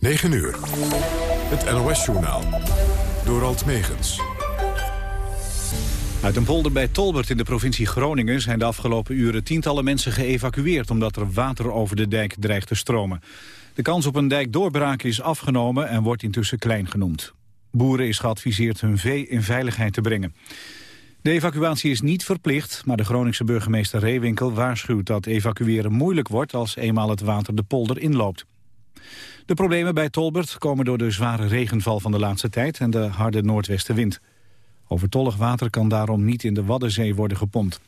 9 uur. Het NOS-journaal. Door Alt Megens. Uit een polder bij Tolbert in de provincie Groningen zijn de afgelopen uren tientallen mensen geëvacueerd omdat er water over de dijk dreigt te stromen. De kans op een dijkdoorbraak is afgenomen en wordt intussen klein genoemd. Boeren is geadviseerd hun vee in veiligheid te brengen. De evacuatie is niet verplicht, maar de Groningse burgemeester Reewinkel waarschuwt dat evacueren moeilijk wordt als eenmaal het water de polder inloopt. De problemen bij Tolbert komen door de zware regenval van de laatste tijd en de harde noordwestenwind. Overtollig water kan daarom niet in de Waddenzee worden gepompt.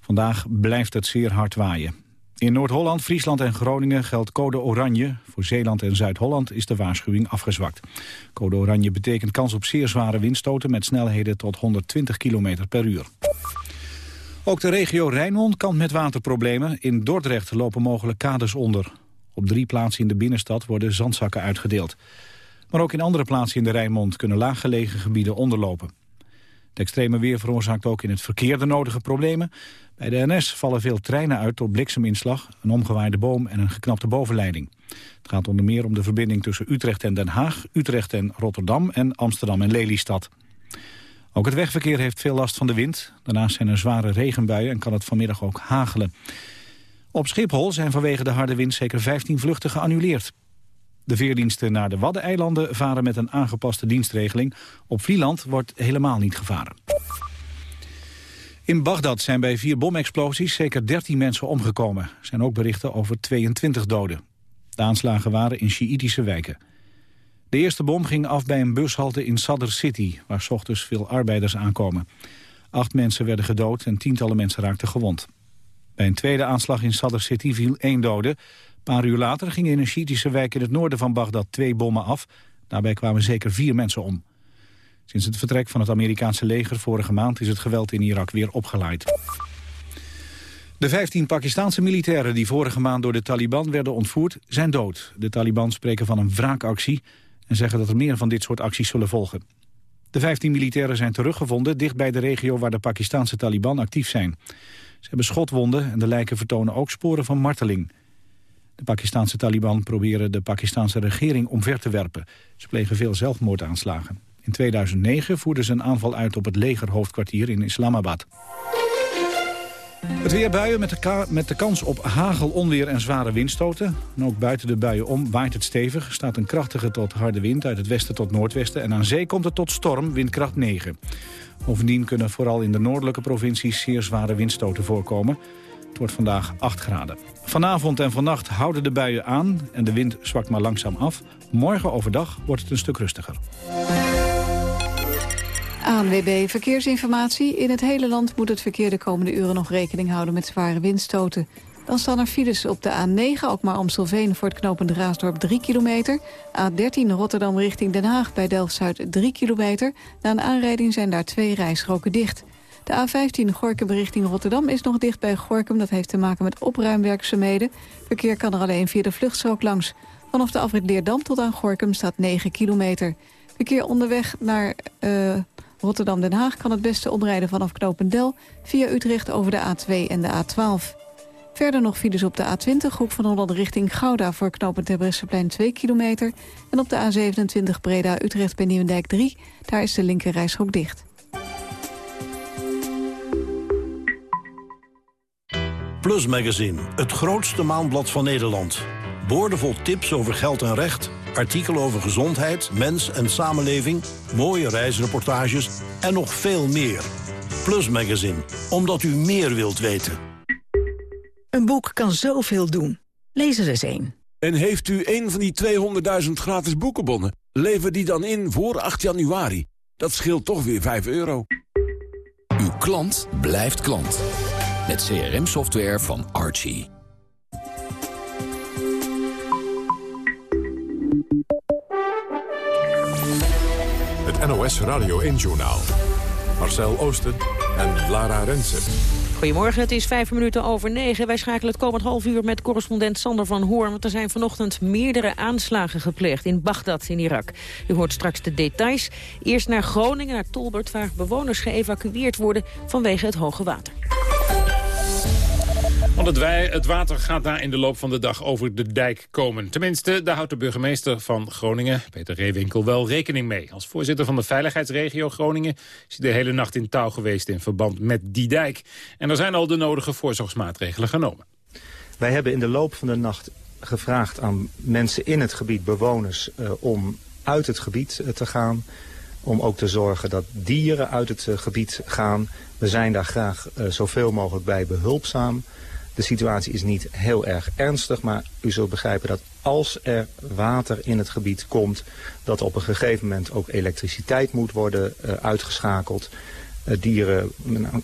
Vandaag blijft het zeer hard waaien. In Noord-Holland, Friesland en Groningen geldt code oranje. Voor Zeeland en Zuid-Holland is de waarschuwing afgezwakt. Code oranje betekent kans op zeer zware windstoten... met snelheden tot 120 km per uur. Ook de regio Rijnmond kan met waterproblemen. In Dordrecht lopen mogelijk kades onder. Op drie plaatsen in de binnenstad worden zandzakken uitgedeeld. Maar ook in andere plaatsen in de Rijnmond kunnen laaggelegen gebieden onderlopen. Het extreme weer veroorzaakt ook in het verkeer de nodige problemen. Bij de NS vallen veel treinen uit door blikseminslag, een omgewaaide boom en een geknapte bovenleiding. Het gaat onder meer om de verbinding tussen Utrecht en Den Haag, Utrecht en Rotterdam en Amsterdam en Lelystad. Ook het wegverkeer heeft veel last van de wind. Daarnaast zijn er zware regenbuien en kan het vanmiddag ook hagelen. Op Schiphol zijn vanwege de harde wind zeker 15 vluchten geannuleerd. De veerdiensten naar de Waddeneilanden varen met een aangepaste dienstregeling. Op Vlieland wordt helemaal niet gevaren. In Bagdad zijn bij vier bomexplosies zeker 13 mensen omgekomen. Er zijn ook berichten over 22 doden. De aanslagen waren in Sjiïtische wijken. De eerste bom ging af bij een bushalte in Sadr City... waar s ochtends veel arbeiders aankomen. Acht mensen werden gedood en tientallen mensen raakten gewond. Bij een tweede aanslag in Sadr City viel één dode. Een paar uur later gingen in een Shiïtische wijk in het noorden van Bagdad twee bommen af. Daarbij kwamen zeker vier mensen om. Sinds het vertrek van het Amerikaanse leger vorige maand is het geweld in Irak weer opgeleid. De 15 Pakistanse militairen die vorige maand door de Taliban werden ontvoerd zijn dood. De Taliban spreken van een wraakactie en zeggen dat er meer van dit soort acties zullen volgen. De 15 militairen zijn teruggevonden dicht bij de regio waar de Pakistanse Taliban actief zijn. Ze hebben schotwonden en de lijken vertonen ook sporen van marteling. De Pakistanse Taliban proberen de Pakistanse regering omver te werpen. Ze plegen veel zelfmoordaanslagen. In 2009 voerden ze een aanval uit op het legerhoofdkwartier in Islamabad. Het weer buien met de, met de kans op hagel, onweer en zware windstoten. En ook buiten de buien om waait het stevig. staat een krachtige tot harde wind uit het westen tot noordwesten. En aan zee komt het tot storm, windkracht 9. Bovendien kunnen vooral in de noordelijke provincies zeer zware windstoten voorkomen. Het wordt vandaag 8 graden. Vanavond en vannacht houden de buien aan en de wind zwakt maar langzaam af. Morgen overdag wordt het een stuk rustiger. ANWB Verkeersinformatie. In het hele land moet het verkeer de komende uren nog rekening houden met zware windstoten. Dan staan er files op de A9, ook maar Amstelveen voor het knopende Raasdorp 3 kilometer. A13 Rotterdam richting Den Haag bij Delft-Zuid 3 kilometer. Na een aanrijding zijn daar twee rijstroken dicht. De A15 Gorkum richting Rotterdam is nog dicht bij Gorkum. Dat heeft te maken met opruimwerkzaamheden. Verkeer kan er alleen via de vluchtstrook langs. Vanaf de afrit Leerdam tot aan Gorkum staat 9 kilometer. Verkeer onderweg naar uh, Rotterdam-Den Haag kan het beste omrijden vanaf Knopendel... via Utrecht over de A2 en de A12. Verder nog files op de A20, Hoek van Holland richting Gouda... voor knooppunt Terbrechtseplein 2 kilometer. En op de A27 Breda-Utrecht bij Nieuwendijk 3. Daar is de linker dicht. Plus Magazine, het grootste maandblad van Nederland. Boordevol tips over geld en recht, artikelen over gezondheid, mens en samenleving... mooie reisreportages en nog veel meer. Plus Magazine, omdat u meer wilt weten. Een boek kan zoveel doen. Lees er eens één. En heeft u een van die 200.000 gratis boekenbonnen? Lever die dan in voor 8 januari. Dat scheelt toch weer 5 euro. Uw klant blijft klant. Met CRM-software van Archie. Het NOS Radio 1-journaal. Marcel Oosten en Lara Rensen. Goedemorgen, het is vijf minuten over negen. Wij schakelen het komend half uur met correspondent Sander van Hoorn. Want er zijn vanochtend meerdere aanslagen gepleegd in Bagdad in Irak. U hoort straks de details. Eerst naar Groningen, naar Tolbert, waar bewoners geëvacueerd worden vanwege het hoge water. Want het, het water gaat daar in de loop van de dag over de dijk komen. Tenminste, daar houdt de burgemeester van Groningen, Peter Reewinkel, wel rekening mee. Als voorzitter van de veiligheidsregio Groningen is hij de hele nacht in touw geweest in verband met die dijk. En er zijn al de nodige voorzorgsmaatregelen genomen. Wij hebben in de loop van de nacht gevraagd aan mensen in het gebied, bewoners, uh, om uit het gebied uh, te gaan. Om ook te zorgen dat dieren uit het uh, gebied gaan. We zijn daar graag zoveel mogelijk bij behulpzaam. De situatie is niet heel erg ernstig, maar u zult begrijpen dat als er water in het gebied komt... dat op een gegeven moment ook elektriciteit moet worden uh, uitgeschakeld. Uh, dieren,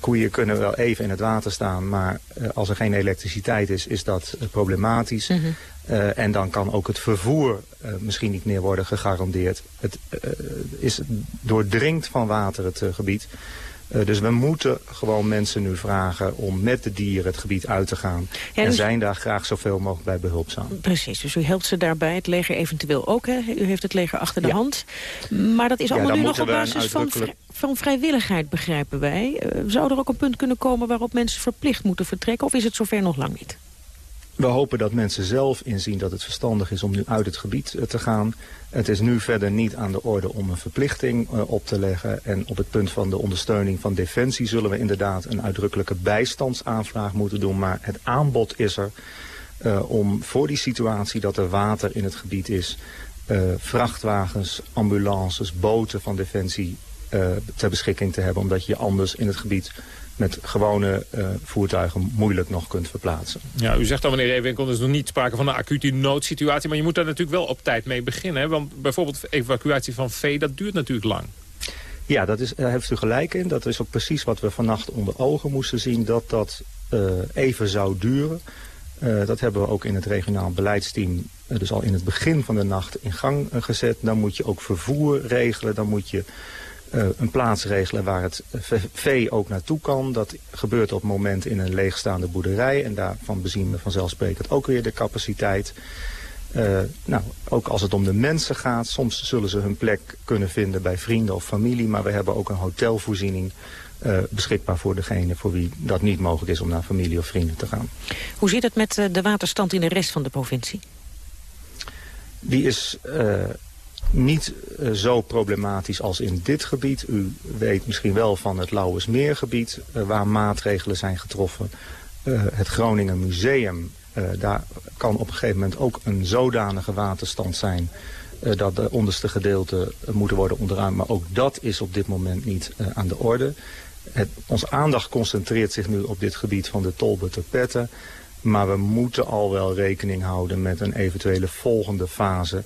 koeien kunnen wel even in het water staan, maar uh, als er geen elektriciteit is, is dat problematisch. Mm -hmm. en dan kan ook het vervoer misschien niet meer worden gegarandeerd. Het is doordringt van water het gebied. Uh, dus we moeten gewoon mensen nu vragen om met de dieren het gebied uit te gaan. Ja, dus... En zijn daar graag zoveel mogelijk bij behulpzaam. Precies, dus u helpt ze daarbij. Het leger eventueel ook, hè? U heeft het leger achter de ja. hand. Maar dat is allemaal ja, nu nog op basis van, vri van vrijwilligheid, begrijpen wij. Uh, zou er ook een punt kunnen komen waarop mensen verplicht moeten vertrekken? Of is het zover nog lang niet? We hopen dat mensen zelf inzien dat het verstandig is om nu uit het gebied uh, te gaan. Het is nu verder niet aan de orde om een verplichting uh, op te leggen. En op het punt van de ondersteuning van Defensie zullen we inderdaad een uitdrukkelijke bijstandsaanvraag moeten doen. Maar het aanbod is er uh, om voor die situatie dat er water in het gebied is... vrachtwagens, ambulances, boten van Defensie ter beschikking te hebben. Omdat je anders in het gebied met gewone uh, voertuigen moeilijk nog kunt verplaatsen. Ja, u zegt dan meneer Ewinkel, er is nog niet sprake van een acute noodsituatie... maar je moet daar natuurlijk wel op tijd mee beginnen. Hè? Want bijvoorbeeld evacuatie van vee, dat duurt natuurlijk lang. Ja, dat is, daar heeft u gelijk in. Dat is ook precies wat we vannacht onder ogen moesten zien... dat dat uh, even zou duren. Uh, dat hebben we ook in het regionaal beleidsteam... dus al in het begin van de nacht in gang gezet. Dan moet je ook vervoer regelen, dan moet je een plaats regelen waar het vee ook naartoe kan. Dat gebeurt op het moment in een leegstaande boerderij. En daarvan bezien we vanzelfsprekend ook weer de capaciteit. Uh, nou, ook als het om de mensen gaat. Soms zullen ze hun plek kunnen vinden bij vrienden of familie. Maar we hebben ook een hotelvoorziening uh, beschikbaar voor degene voor wie dat niet mogelijk is om naar familie of vrienden te gaan. Hoe zit het met de waterstand in de rest van de provincie? Die is uh, niet uh, zo problematisch als in dit gebied. U weet misschien wel van het Lauwersmeergebied uh, waar maatregelen zijn getroffen. Uh, het Groningen Museum, daar kan op een gegeven moment ook een zodanige waterstand zijn... dat de onderste gedeelten moeten worden onderruimd. Maar ook dat is op dit moment niet aan de orde. Het, aandacht concentreert zich nu op dit gebied van de Tolbutter Petten. Maar we moeten al wel rekening houden met een eventuele volgende fase...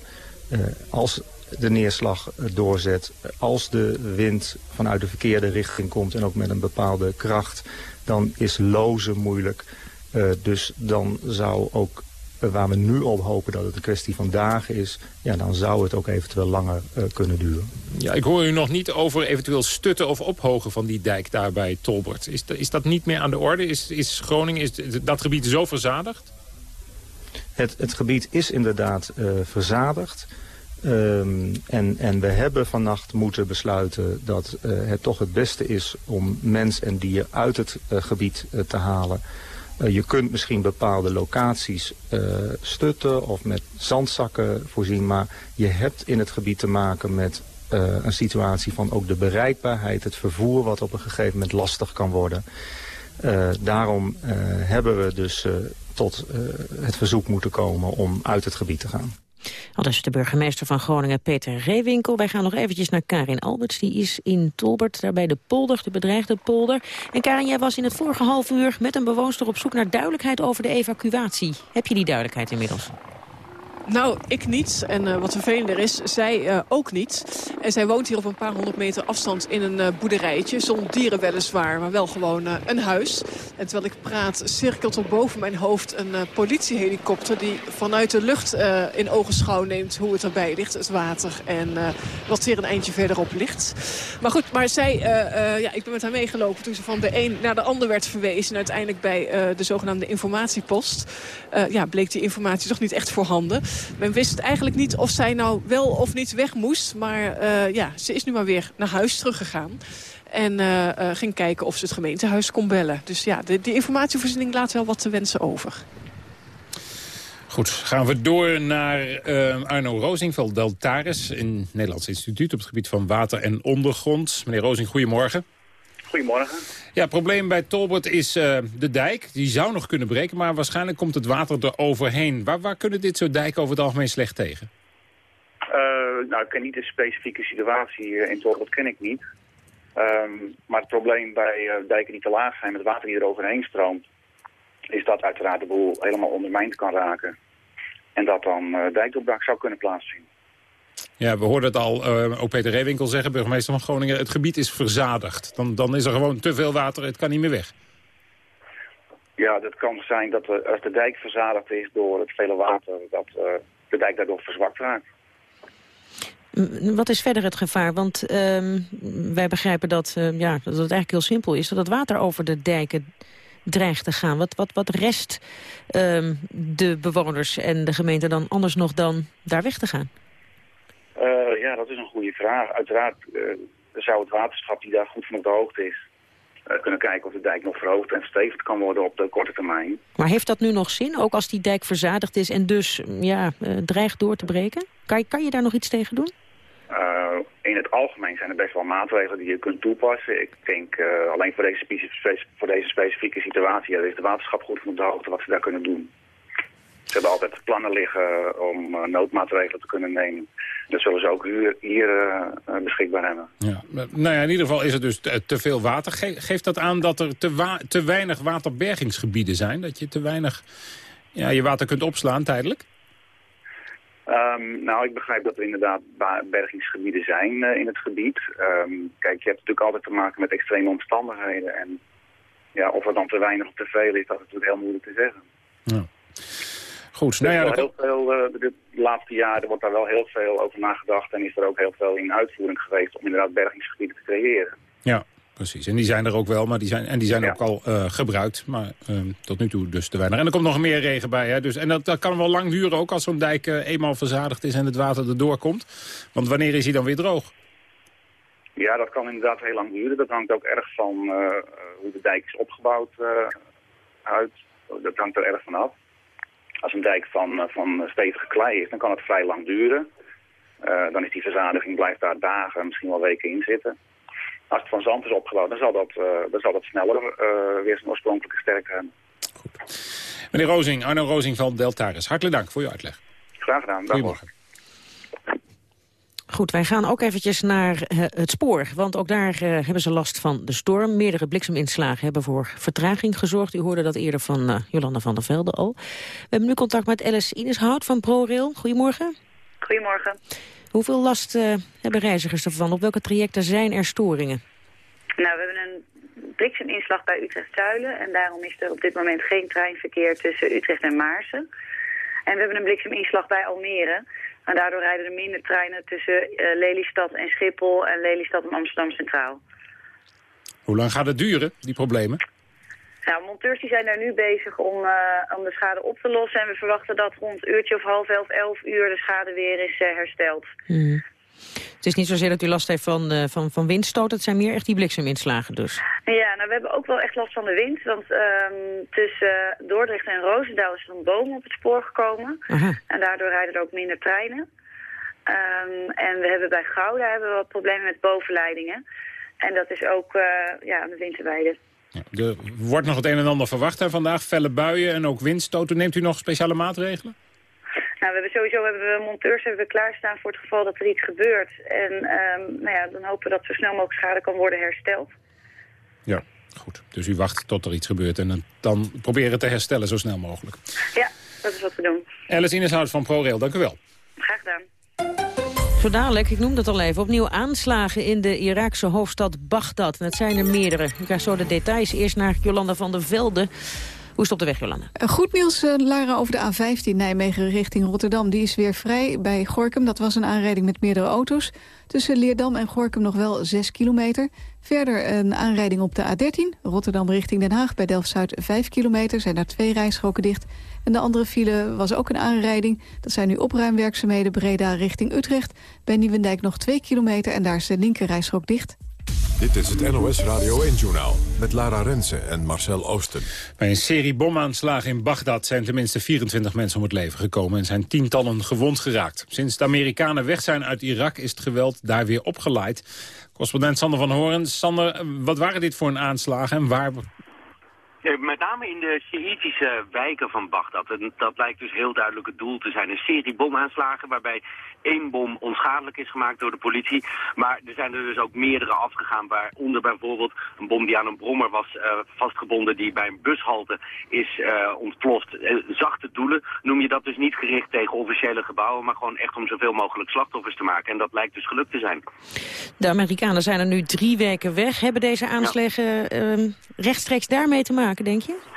Uh, als de neerslag doorzet, als de wind vanuit de verkeerde richting komt en ook met een bepaalde kracht, dan is lozen moeilijk. Uh, dus dan zou ook, uh, waar we nu op hopen dat het een kwestie van dagen is, ja, dan zou het ook eventueel langer kunnen duren. Ja, ik hoor u nog niet over eventueel stutten of ophogen van die dijk daar bij Tolbert. Is, is dat niet meer aan de orde? Is, is Groningen, is dat gebied zo verzadigd? Het, het gebied is inderdaad verzadigd. Um, en, en we hebben vannacht moeten besluiten dat uh, het toch het beste is om mens en dier uit het uh, gebied te halen. je kunt misschien bepaalde locaties stutten of met zandzakken voorzien, maar je hebt in het gebied te maken met een situatie van ook de bereikbaarheid, het vervoer wat op een gegeven moment lastig kan worden. daarom hebben we dus tot het verzoek moeten komen om uit het gebied te gaan. Al is de burgemeester van Groningen, Peter Reewinkel. Wij gaan nog eventjes naar Karin Alberts. Die is in Tolbert, daarbij de polder, de bedreigde polder. En Karin, jij was in het vorige half uur met een bewoonster op zoek naar duidelijkheid over de evacuatie. Heb je die duidelijkheid inmiddels? Nou, ik niet. En uh, wat vervelender is, zij uh, ook niet. En zij woont hier op een paar honderd meter afstand in een uh, boerderijtje. Zonder dieren weliswaar, maar wel gewoon een huis. En terwijl ik praat, cirkelt er boven mijn hoofd een politiehelikopter... die vanuit de lucht in ogenschouw neemt hoe het erbij ligt, het water. En wat hier een eindje verderop ligt. Maar goed, maar zij, ja, ik ben met haar meegelopen toen ze van de een naar de ander werd verwezen. En uiteindelijk bij de zogenaamde informatiepost... ja, bleek die informatie toch niet echt voorhanden. Men wist eigenlijk niet of zij nou wel of niet weg moest. Maar uh, ja, ze is nu maar weer naar huis teruggegaan. En ging kijken of ze het gemeentehuis kon bellen. Dus ja, de, die informatievoorziening laat wel wat te wensen over. Goed, gaan we door naar Arno Rozing Deltaris... in Nederlands Instituut op het gebied van water en ondergrond. Meneer Rozing, goedemorgen. Goedemorgen. Ja, het probleem bij Tolbert is uh, de dijk. Die zou nog kunnen breken, maar waarschijnlijk komt het water er overheen. Waar, waar kunnen dit soort dijken over het algemeen slecht tegen? Uh, nou, ik ken niet de specifieke situatie in Tolbert, ken ik niet. Um, maar het probleem bij dijken die te laag zijn met water die er overheen stroomt is dat uiteraard de boel helemaal ondermijnd kan raken. En dat dan dijkdoorbraak zou kunnen plaatsvinden. Ja, we hoorden het al, uh, ook Peter Reewinkel zeggen, burgemeester van Groningen... het gebied is verzadigd. Dan, dan is er gewoon te veel water, het kan niet meer weg. Ja, dat kan zijn dat uh, als de dijk verzadigd is door het vele water... dat de dijk daardoor verzwakt raakt. Wat is verder het gevaar? Want ehm, wij begrijpen dat, ja, dat het eigenlijk heel simpel is... dat het water over de dijken dreigt te gaan? Wat, wat, wat rest um, de bewoners en de gemeente dan anders nog dan daar weg te gaan? Uh, ja, dat is een goede vraag. Uiteraard uh, zou het waterschap die daar goed van op de hoogte is... Uh, kunnen kijken of de dijk nog verhoogd en verstevigd kan worden op de korte termijn. Maar heeft dat nu nog zin, ook als die dijk verzadigd is en dus ja, dreigt door te breken? Kan, kan je daar nog iets tegen doen? In het algemeen zijn er best wel maatregelen die je kunt toepassen. Ik denk alleen voor deze, voor deze specifieke situatie ja, is de waterschap goed van op de hoogte wat ze daar kunnen doen. Ze hebben altijd plannen liggen om uh, noodmaatregelen te kunnen nemen. Dat zullen ze ook hier, hier beschikbaar hebben. Ja. Nou ja, in ieder geval is er dus te, te veel water. Ge geeft dat aan dat er te, te weinig waterbergingsgebieden zijn? Dat je te weinig ja, je water kunt opslaan tijdelijk? Um, nou, ik begrijp dat er inderdaad bergingsgebieden zijn uh, in het gebied. Um, kijk, je hebt natuurlijk altijd te maken met extreme omstandigheden. En ja, of er dan te weinig of te veel is, dat is natuurlijk heel moeilijk te zeggen. Ja. Goed, nou ja, heel veel, uh, de, laatste jaren wordt daar wel heel veel over nagedacht en is er ook heel veel in uitvoering geweest om inderdaad bergingsgebieden te creëren. Ja, precies. En die zijn er ook wel, maar die zijn, en die zijn ook al uh, gebruikt. Maar uh, tot nu toe dus te weinig. En er komt nog meer regen bij. Hè? Dus, en dat, dat kan wel lang duren ook als zo'n dijk uh, eenmaal verzadigd is en het water erdoor komt. Want wanneer is hij dan weer droog? Ja, dat kan inderdaad heel lang duren. Dat hangt ook erg van hoe de dijk is opgebouwd uit. Dat hangt er erg van af. Als een dijk van, van stevige klei is, dan kan het vrij lang duren. dan is die verzadiging, blijft daar dagen, misschien wel weken in zitten. Als het van zand is opgebouwd, dan zal dat, uh, dan zal dat sneller uh, weer zijn oorspronkelijke sterkte hebben. Goed. Meneer Rozing, Arno Rozing van Deltaris, hartelijk dank voor uw uitleg. Graag gedaan. Goedemorgen. Goed, wij gaan ook eventjes naar uh, het spoor. Want ook daar uh, hebben ze last van de storm. Meerdere blikseminslagen hebben voor vertraging gezorgd. U hoorde dat eerder van uh, Jolanda van der Velde al. We hebben nu contact met Alice Ineshout van ProRail. Goedemorgen. Goedemorgen. Hoeveel last hebben reizigers ervan? Op welke trajecten zijn er storingen? Nou, we hebben een blikseminslag bij Utrecht-Zuilen. En daarom is er op dit moment geen treinverkeer tussen Utrecht en Maarsen. En we hebben een blikseminslag bij Almere. En daardoor rijden er minder treinen tussen uh, Lelystad en Schiphol en Lelystad en Amsterdam Centraal. Hoe lang gaat het duren, die problemen? Nou, monteurs die zijn daar nu bezig om, uh, om de schade op te lossen. En we verwachten dat rond een uurtje of half elf, elf uur de schade weer is uh, hersteld. Hmm. Het is niet zozeer dat u last heeft van, uh, van, van windstoot, het zijn meer echt die blikseminslagen dus. Ja, nou we hebben ook wel echt last van de wind, want um, tussen Dordrecht en Roosendaal is er een boom op het spoor gekomen. Aha. En daardoor rijden er ook minder treinen. Um, en we hebben bij Gouda hebben we wat problemen met bovenleidingen. En dat is ook ja, aan de winterweide. Ja, er wordt nog het een en ander verwacht hè, vandaag. Felle buien en ook windstoten. Neemt u nog speciale maatregelen? Nou, we hebben sowieso hebben we monteurs hebben we klaarstaan voor het geval dat er iets gebeurt. En um, nou ja, dan hopen we dat zo snel mogelijk schade kan worden hersteld. Ja, goed. Dus u wacht tot er iets gebeurt en dan, dan proberen te herstellen zo snel mogelijk. Ja, dat is wat we doen. Alice Ineshout van ProRail, dank u wel. Graag gedaan. Zo dadelijk, ik noemde het al even, opnieuw aanslagen in de Iraakse hoofdstad Bagdad. En het zijn er meerdere. Ik krijg zo de details. Eerst naar Jolanda van der Velde. Hoe is het op de weg, Jolanda? Goed nieuws, uh, Lara, over de A15 Nijmegen richting Rotterdam. Die is weer vrij bij Gorkum. Dat was een aanrijding met meerdere auto's. Tussen Leerdam en Gorkum nog wel 6 kilometer. Verder een aanrijding op de A13. Rotterdam richting Den Haag bij Delft-Zuid 5 kilometer. Zijn daar twee rijstroken dicht. En de andere file was ook een aanrijding. Dat zijn nu opruimwerkzaamheden Breda richting Utrecht. Bij Nieuwendijk nog 2 kilometer en daar is de linker rijstrook dicht. Dit is het NOS Radio 1-journaal met Lara Rensen en Marcel Oosten. Bij een serie bomaanslagen in Bagdad zijn tenminste 24 mensen om het leven gekomen... en zijn tientallen gewond geraakt. Sinds de Amerikanen weg zijn uit Irak is het geweld daar weer opgeleid. Correspondent Sander van Horen. Sander, wat waren dit voor een aanslagen en waar met name in de Sjiitische wijken van Bagdad. En dat lijkt dus heel duidelijk het doel te zijn. Een serie bomaanslagen waarbij één bom onschadelijk is gemaakt door de politie. Maar er zijn er dus ook meerdere afgegaan. Waaronder bijvoorbeeld een bom die aan een brommer was uh, vastgebonden... die bij een bushalte is uh, ontploft. Uh, zachte doelen noem je dat dus niet gericht tegen officiële gebouwen... maar gewoon echt om zoveel mogelijk slachtoffers te maken. En dat lijkt dus gelukt te zijn. De Amerikanen zijn er nu drie weken weg. Hebben deze aanslagen ja. Ehm, rechtstreeks daarmee te maken, denk je?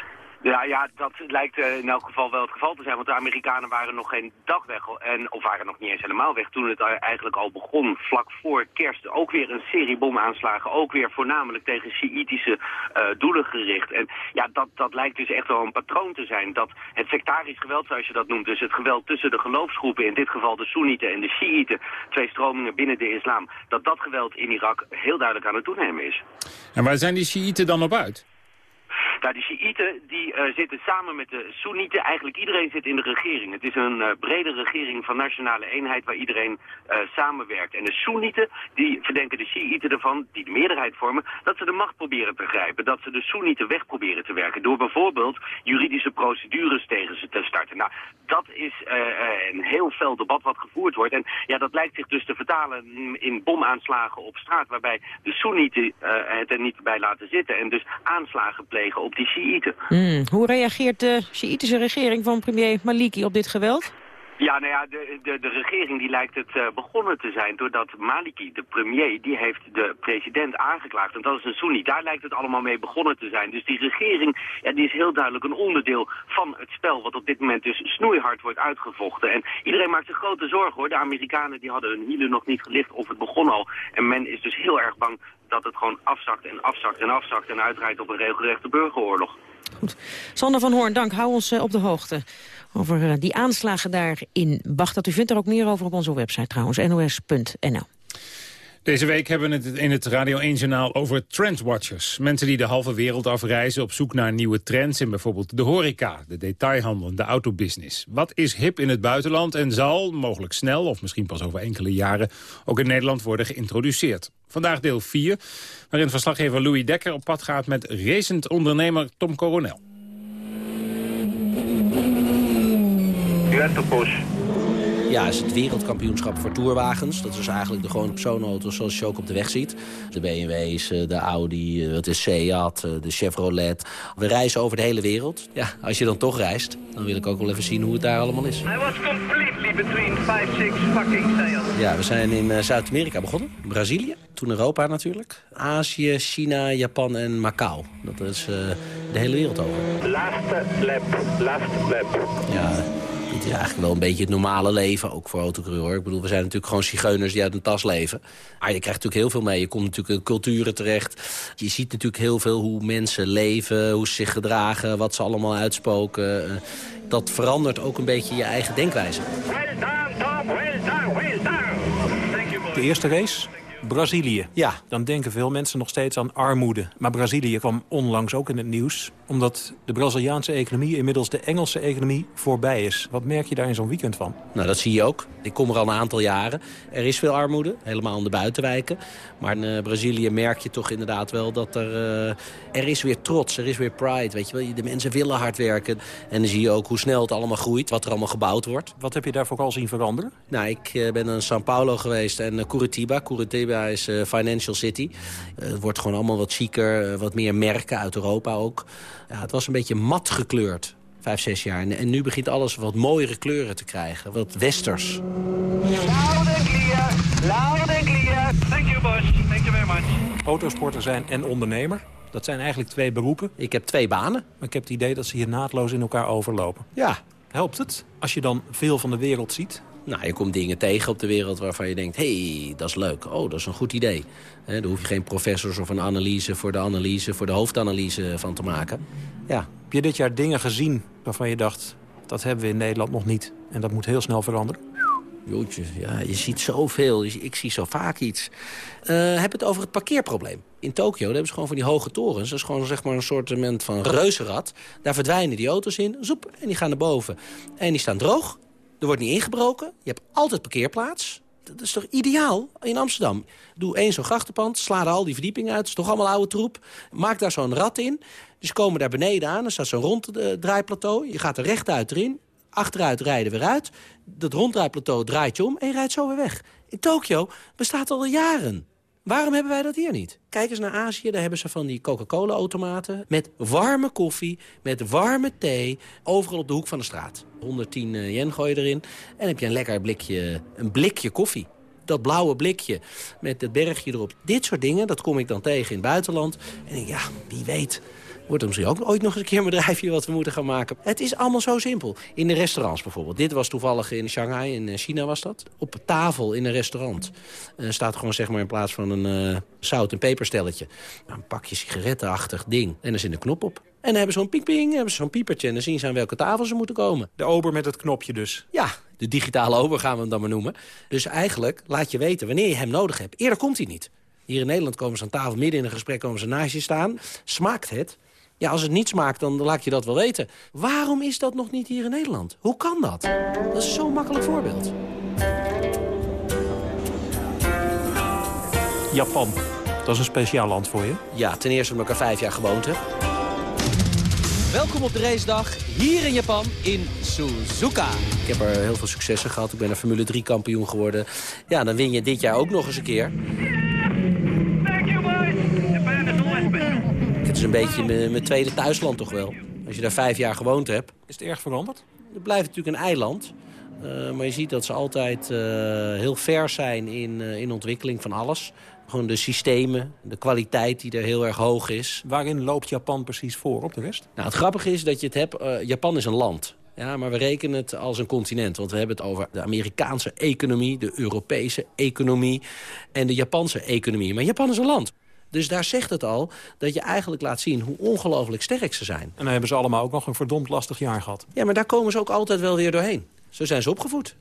Ja, ja, dat lijkt uh, in elk geval wel het geval te zijn. Want de Amerikanen waren nog geen dag weg. En, of waren nog niet eens helemaal weg toen het eigenlijk al begon. Vlak voor kerst ook weer een serie bomaanslagen. Ook weer voornamelijk tegen Sjiitische uh, doelen gericht. En ja, dat, dat lijkt dus echt wel een patroon te zijn. Dat het sectarisch geweld, zoals je dat noemt. Dus het geweld tussen de geloofsgroepen. In dit geval de Soenieten en de Shiiten. Twee stromingen binnen de islam. Dat dat geweld in Irak heel duidelijk aan het toenemen is. En waar zijn die Shiiten dan op uit? Nou, de Shiiten die uh, zitten samen met de Soenieten. Eigenlijk iedereen zit in de regering. Het is een uh, brede regering van nationale eenheid waar iedereen uh, samenwerkt. En de Soenieten die verdenken de Shiiten ervan, die de meerderheid vormen, dat ze de macht proberen te grijpen. Dat ze de Soenieten weg proberen te werken. Door bijvoorbeeld juridische procedures tegen ze te starten. Nou, dat is een heel fel debat wat gevoerd wordt. En ja, dat lijkt zich dus te vertalen in bomaanslagen op straat. Waarbij de Soenieten het er niet bij laten zitten. En dus aanslagen plegen op die Shiiten. Mm. Hoe reageert de Shiïtische regering van premier Maliki op dit geweld? Ja, nou ja, de, de, de regering die lijkt het uh, begonnen te zijn doordat Maliki, de premier, die heeft de president aangeklaagd. En dat is een Sunni. Daar lijkt het allemaal mee begonnen te zijn. Dus die regering, ja, die is heel duidelijk een onderdeel van het spel wat op dit moment dus snoeihard wordt uitgevochten. En iedereen maakt zich grote zorgen hoor. De Amerikanen die hadden hun hielen nog niet gelicht of het begon al. En men is dus heel erg bang dat het gewoon afzakt en afzakt en afzakt en uitrijdt op een regelrechte burgeroorlog. Goed. Sander van Hoorn, dank. Hou ons uh, op de hoogte over uh, die aanslagen daar in Bagdad. U vindt er ook meer over op onze website trouwens, nos.nl. Deze week hebben we het in het Radio 1-journaal over trendwatchers. Mensen die de halve wereld afreizen op zoek naar nieuwe trends... in bijvoorbeeld de horeca, de detailhandel de autobusiness. Wat is hip in het buitenland en zal, mogelijk snel... of misschien pas over enkele jaren, ook in Nederland worden geïntroduceerd? Vandaag deel 4, waarin verslaggever Louis Dekker op pad gaat... met racend ondernemer Tom Coronel. Ja, is het wereldkampioenschap voor tourwagens. Dat is eigenlijk de gewone personenauto's zoals je ook op de weg ziet. De BMW's, eh, de Audi, eh, de Seat, eh, de Chevrolet. We reizen over de hele wereld. Ja, als je dan toch reist, dan wil ik ook wel even zien hoe het daar allemaal is. I was completely between 5, 6 fucking sales. Ja, we zijn in Zuid-Amerika begonnen. Brazilië, toen Europa natuurlijk. Azië, China, Japan en Macau. Dat is uh, de hele wereld over. Last lap, last lap. Ja, is eigenlijk wel een beetje het normale leven, ook voor autocoureur. Ik bedoel, we zijn natuurlijk gewoon zigeuners die uit een tas leven. Maar je krijgt natuurlijk heel veel mee. Je komt natuurlijk in culturen terecht. Je ziet natuurlijk heel veel hoe mensen leven, hoe ze zich gedragen, wat ze allemaal uitspoken. Dat verandert ook een beetje je eigen denkwijze. Well done, Tom. Well done, well done. Thank you, De eerste race, Brazilië. Ja. Dan denken veel mensen nog steeds aan armoede. Maar Brazilië kwam onlangs ook in het nieuws... omdat de Braziliaanse economie inmiddels de Engelse economie voorbij is. Wat merk je daar in zo'n weekend van? Nou, dat zie je ook. Ik kom er al een aantal jaren. Er is veel armoede, helemaal in de buitenwijken. Maar in uh, Brazilië merk je toch inderdaad wel dat er... Uh, er is weer trots, er is weer pride, weet je wel. De mensen willen hard werken. En dan zie je ook hoe snel het allemaal groeit, wat er allemaal gebouwd wordt. Wat heb je daar vooral zien veranderen? Nou, ik uh, ben in São Paulo geweest en Curitiba. Curitiba is uh, Financial City. Uh, het wordt gewoon allemaal wat chiquer, uh, wat meer merken uit Europa ook. Ja, het was een beetje mat gekleurd, vijf, zes jaar. En, en nu begint alles wat mooiere kleuren te krijgen, wat westers. Loud and clear, loud and clear. Thank you, boss. Thank you very much. Autosporter zijn en ondernemer. Dat zijn eigenlijk twee beroepen. Ik heb twee banen. Maar ik heb het idee dat ze hier naadloos in elkaar overlopen. Ja. Helpt het als je dan veel van de wereld ziet? Nou, je komt dingen tegen op de wereld waarvan je denkt... hé, hey, dat is leuk. Oh, dat is een goed idee. He, daar hoef je geen professors of een analyse voor de analyse... voor de hoofdanalyse van te maken. Ja. Heb je dit jaar dingen gezien waarvan je dacht... dat hebben we in Nederland nog niet en dat moet heel snel veranderen? Jootje, ja, je ziet zoveel. Ik zie zo vaak iets. Uh, heb het over het parkeerprobleem. In Tokio daar hebben ze gewoon van die hoge torens. Dat is gewoon zeg maar een soort van reuzenrad. Daar verdwijnen die auto's in, zoep, en die gaan naar boven. En die staan droog. Er wordt niet ingebroken. Je hebt altijd parkeerplaats. Dat is toch ideaal in Amsterdam? Doe één zo'n grachtenpand, sla er al die verdiepingen uit. Dat is toch allemaal oude troep. Maak daar zo'n rad in. Dus komen daar beneden aan. Er staat zo'n ronddraaiplateau. Je gaat er rechtuit erin. Achteruit rijden weer uit. Dat ronddraaiplateau draait je om en je rijdt zo weer weg. In Tokio bestaat al jaren. Waarom hebben wij dat hier niet? Kijk eens naar Azië, daar hebben ze van die Coca-Cola-automaten... met warme koffie, met warme thee, overal op de hoek van de straat. 110 eh, yen gooi je erin en heb je een lekker blikje, een blikje koffie. Dat blauwe blikje met het bergje erop. Dit soort dingen, dat kom ik dan tegen in het buitenland. En ja, wie weet Wordt er misschien ook ooit nog eens een keer een bedrijfje wat we moeten gaan maken. Het is allemaal zo simpel. In de restaurants bijvoorbeeld. Dit was toevallig in Shanghai, in eh, China was dat. Op tafel in een restaurant uh, staat gewoon zeg maar in plaats van een uh, zout- en peperstelletje... een pakje sigarettenachtig ding. En er zit een knop op. En dan hebben ze zo'n ping-ping, hebben ze zo'n piepertje... en dan zien ze aan welke tafel ze moeten komen. De ober met het knopje dus? Ja, de digitale ober gaan we hem dan maar noemen. Dus eigenlijk laat je weten wanneer je hem nodig hebt. Eerder komt hij niet. Hier in Nederland komen ze aan tafel, midden in een gesprek komen ze naast je staan. Smaakt het? Ja, als het niet smaakt, dan laat je dat wel weten. Waarom is dat nog niet hier in Nederland? Hoe kan dat? Dat is zo'n makkelijk voorbeeld. Japan, dat is een speciaal land voor je? Ja, ten eerste omdat ik er vijf jaar gewoond heb. Welkom op de racedag hier in Japan, in Suzuka. Ik heb er heel veel successen gehad. Ik ben een Formule 3 kampioen geworden. Ja, dan win je dit jaar ook nog eens een keer. Het is een beetje mijn tweede thuisland toch wel. Als je daar vijf jaar gewoond hebt. Is het erg veranderd? Het blijft natuurlijk een eiland. Uh, maar je ziet dat ze altijd uh, heel ver zijn in, uh, in ontwikkeling van alles. Gewoon de systemen, de kwaliteit die er heel erg hoog is. Waarin loopt Japan precies voor op de rest? Nou, het grappige is dat je het hebt... Japan is een land. Ja, maar we rekenen het als een continent. Want we hebben het over de Amerikaanse economie, de Europese economie... en de Japanse economie. Maar Japan is een land. Dus daar zegt het al dat je eigenlijk laat zien hoe ongelooflijk sterk ze zijn. En dan hebben ze allemaal ook nog een verdomd lastig jaar gehad. Ja, maar daar komen ze ook altijd wel weer doorheen. Zo zijn ze opgevoed.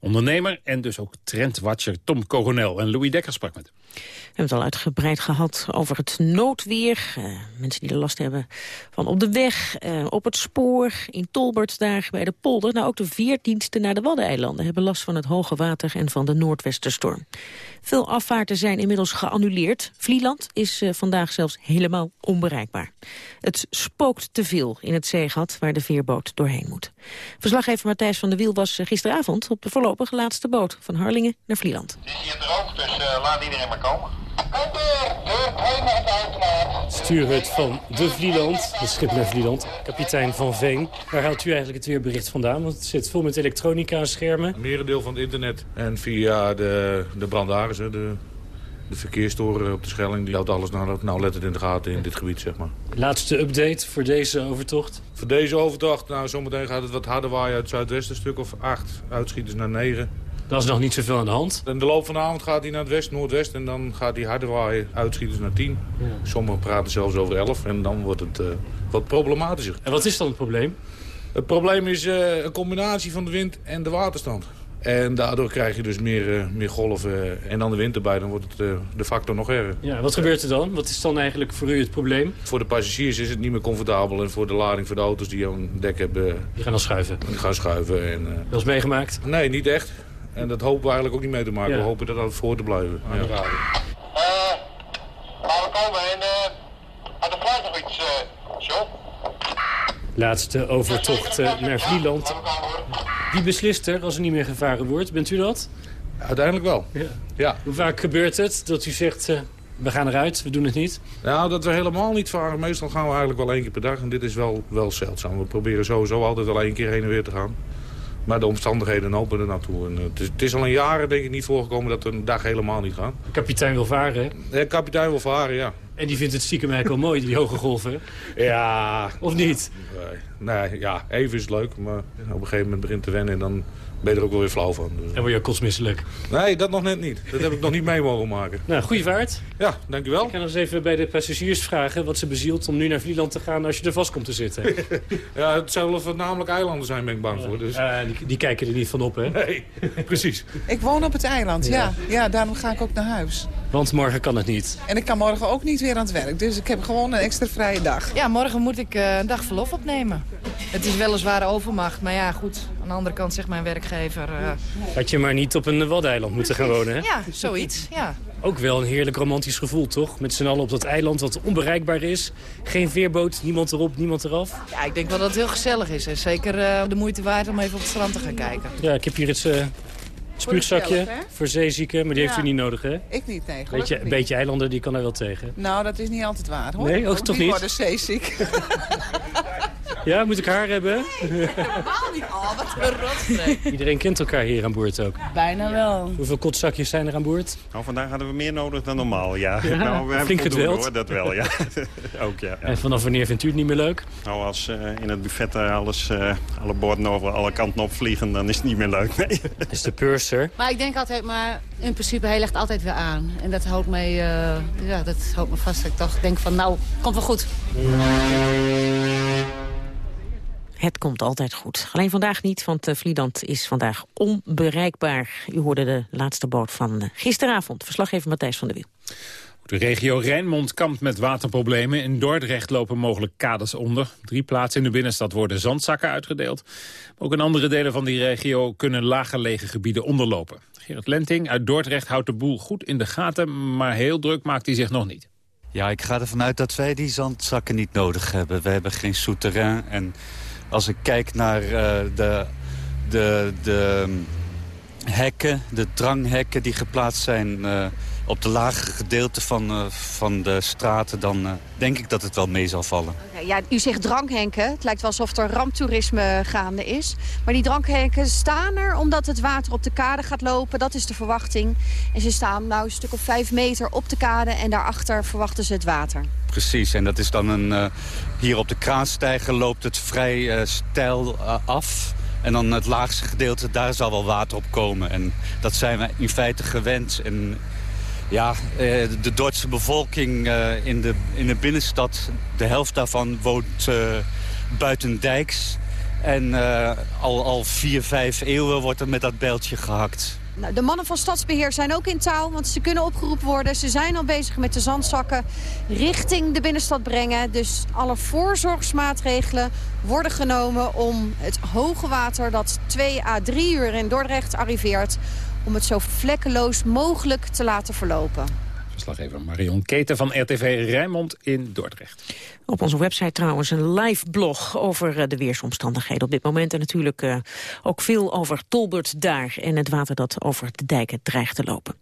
Ondernemer en dus ook trendwatcher Tom Coronel. En Louis Dekker sprak met we hebben het al uitgebreid gehad over het noodweer. Uh, mensen die er last hebben van op de weg, uh, op het spoor, in Tolbert daar bij de polder. Nou, ook de veerdiensten naar de Waddeneilanden hebben last van het hoge water en van de noordwesterstorm. Veel afvaarten zijn inmiddels geannuleerd. Vlieland is uh, vandaag zelfs helemaal onbereikbaar. Het spookt te veel in het zeegat waar de veerboot doorheen moet. Verslaggever Matthijs van der Wiel was gisteravond op de voorlopig laatste boot van Harlingen naar Vlieland. Het is hier droog, dus laat iedereen maar komen. Stuurhut van de Vlieland, het schip naar Vlieland, kapitein Van Veen. Waar haalt u eigenlijk het weerbericht vandaan? Want het zit vol met elektronica en schermen. Een merendeel van het internet en via de, de brandarissen, de, de verkeerstoren op de Schelling... die houdt alles nou, nauwlettend in de gaten in dit gebied, zeg maar. Laatste update voor deze overtocht? Voor deze overtocht, nou zometeen gaat het wat harder waaien uit het zuidwesten, een stuk of acht. Uitschieters naar negen. Dat is nog niet zoveel aan de hand. In de loop van de avond gaat hij naar het west, noordwest en dan gaat hij harder waaien, uitschieters naar 10. Ja. Sommigen praten zelfs over 11 en dan wordt het uh, wat problematischer. En wat is dan het probleem? Het probleem is uh, een combinatie van de wind en de waterstand. En daardoor krijg je dus meer, uh, meer golven en dan de wind erbij. Dan wordt het uh, de factor nog erger. Ja, wat gebeurt er dan? Wat is dan eigenlijk voor u het probleem? Voor de passagiers is het niet meer comfortabel. En voor de lading voor de auto's die een dek hebben... Die gaan dan schuiven? Die gaan schuiven. En, uh... Wel eens meegemaakt? Nee, niet echt. En dat hopen we eigenlijk ook niet mee te maken. We hopen dat dat voor te blijven. Ja. Uh, maar we komen en uh, de fluit nog iets, uh, John? Laatste overtocht naar Vlieland. Wie beslist er als er niet meer gevaren wordt? Bent u dat? Uiteindelijk wel. Ja. ja. Hoe vaak gebeurt het dat u zegt, uh, we gaan eruit, we doen het niet? Nou, dat we helemaal niet varen. Meestal gaan we eigenlijk wel één keer per dag. En dit is wel, wel zeldzaam. We proberen sowieso altijd wel één keer heen en weer te gaan. Maar de omstandigheden helpen er naartoe. En het, is, het, is, al een jaren denk ik niet voorgekomen dat we een dag helemaal niet gaan. De kapitein wil varen, hè? De kapitein wil varen, ja. En die vindt het stiekem eigenlijk wel mooi, die hoge golven. Ja. Of niet? Nee, nee, ja, even is het leuk. Maar op een gegeven moment begint te wennen en dan ben je er ook wel weer flauw van. Dus. En word je kostmisselijk? Nee, dat nog net niet. Dat heb ik nog niet mee mogen maken. Nou, goede vaart. Ja, dankjewel. Ik ga nog eens even bij de passagiers vragen wat ze bezielt om nu naar Vlieland te gaan als je er vast komt te zitten. ja, het zullen voornamelijk eilanden zijn, ben ik bang voor. Dus. Uh, die, die, kijken er niet van op, hè? Nee, precies. Ik woon op het eiland, ja. ja. ja. daarom ga ik ook naar huis. Want morgen kan het niet. En ik kan morgen ook niet weer aan het werk. Dus ik heb gewoon een extra vrije dag. Ja, morgen moet ik uh, een dag verlof opnemen. Het is weliswaar overmacht, maar ja, goed. Aan de andere kant zegt mijn werkgever... Uh... Had je maar niet op een Waddeneiland moeten gaan wonen, hè? Ja, zoiets, ja. Ook wel een heerlijk romantisch gevoel, toch? Met z'n allen op dat eiland wat onbereikbaar is. Geen veerboot, niemand erop, niemand eraf. Ja, ik denk wel dat het heel gezellig is. En zeker uh, de moeite waard om even op het strand te gaan kijken. Ja, ik heb hier het... Spuugzakje voor zeezieken, maar die heeft u niet nodig, hè? Ik niet, nee. Beetje, niet. Een beetje eilanden, die kan er wel tegen. Nou, dat is niet altijd waar, hoor. Nee, ook toch niet? worden zeeziek. Ja, moet ik haar hebben? Nee, helemaal niet. Oh, wat een rotstreek. Iedereen kent elkaar hier aan boord ook. Bijna wel. Hoeveel kotzakjes zijn er aan boord? Nou, vandaag hadden we meer nodig dan normaal, ja. ja nou, we flink het hoor, dat wel, ja. ook, ja, ja, En vanaf wanneer vindt u het niet meer leuk? Nou, als uh, in het buffet uh, alles, uh, alle borden over alle kanten opvliegen, dan is het niet meer leuk, nee. Dat is de purser. Maar ik denk altijd, maar in principe, hij legt altijd weer aan. En dat houdt mij, ja, dat houdt me vast. Ik toch denk van, nou, komt wel goed. Het komt altijd goed. Alleen vandaag niet, want uh, Vlieland is vandaag onbereikbaar. U hoorde de laatste boot van uh, gisteravond. Verslaggever Matthijs van der Wiel. De regio Rijnmond kampt met waterproblemen. In Dordrecht lopen mogelijk kaders onder. Drie plaatsen in de binnenstad worden zandzakken uitgedeeld. Maar ook in andere delen van die regio kunnen laaggelegen gebieden onderlopen. Gerrit Lenting uit Dordrecht houdt de boel goed in de gaten... maar heel druk maakt hij zich nog niet. Ja, ik ga ervan uit dat wij die zandzakken niet nodig hebben. We hebben geen souterrain en als ik kijk naar uh, de, de, de hekken, de dranghekken die geplaatst zijn uh, op de lagere gedeelte van, uh, van de straten... dan denk ik dat het wel mee zal vallen. Okay, ja, u zegt dranghenken. Het lijkt wel alsof er ramptoerisme gaande is. Maar die dranghenken staan er omdat het water op de kade gaat lopen. Dat is de verwachting. En ze staan nou een stuk of vijf meter op de kade... en daarachter verwachten ze het water. Precies, en dat is dan een... Uh, hier op de kraanstijger loopt het vrij steil af. En dan het laagste gedeelte, daar zal wel water op komen. En dat zijn we in feite gewend. En ja, de Duitse bevolking in, de, in de binnenstad... de helft daarvan woont buitendijks. En al, al vier, vijf eeuwen wordt er met dat bijltje gehakt. Nou, de mannen van Stadsbeheer zijn ook in touw, want ze kunnen opgeroepen worden. Ze zijn al bezig met de zandzakken richting de binnenstad brengen. Dus alle voorzorgsmaatregelen worden genomen om het hoge water... dat 2 à 3 uur in Dordrecht arriveert... om het zo vlekkeloos mogelijk te laten verlopen. Verslaggever Marion Keten van RTV Rijnmond in Dordrecht. Op onze website trouwens een live blog over de weersomstandigheden op dit moment. En natuurlijk uh, ook veel over Tolbert daar en het water dat over de dijken dreigt te lopen.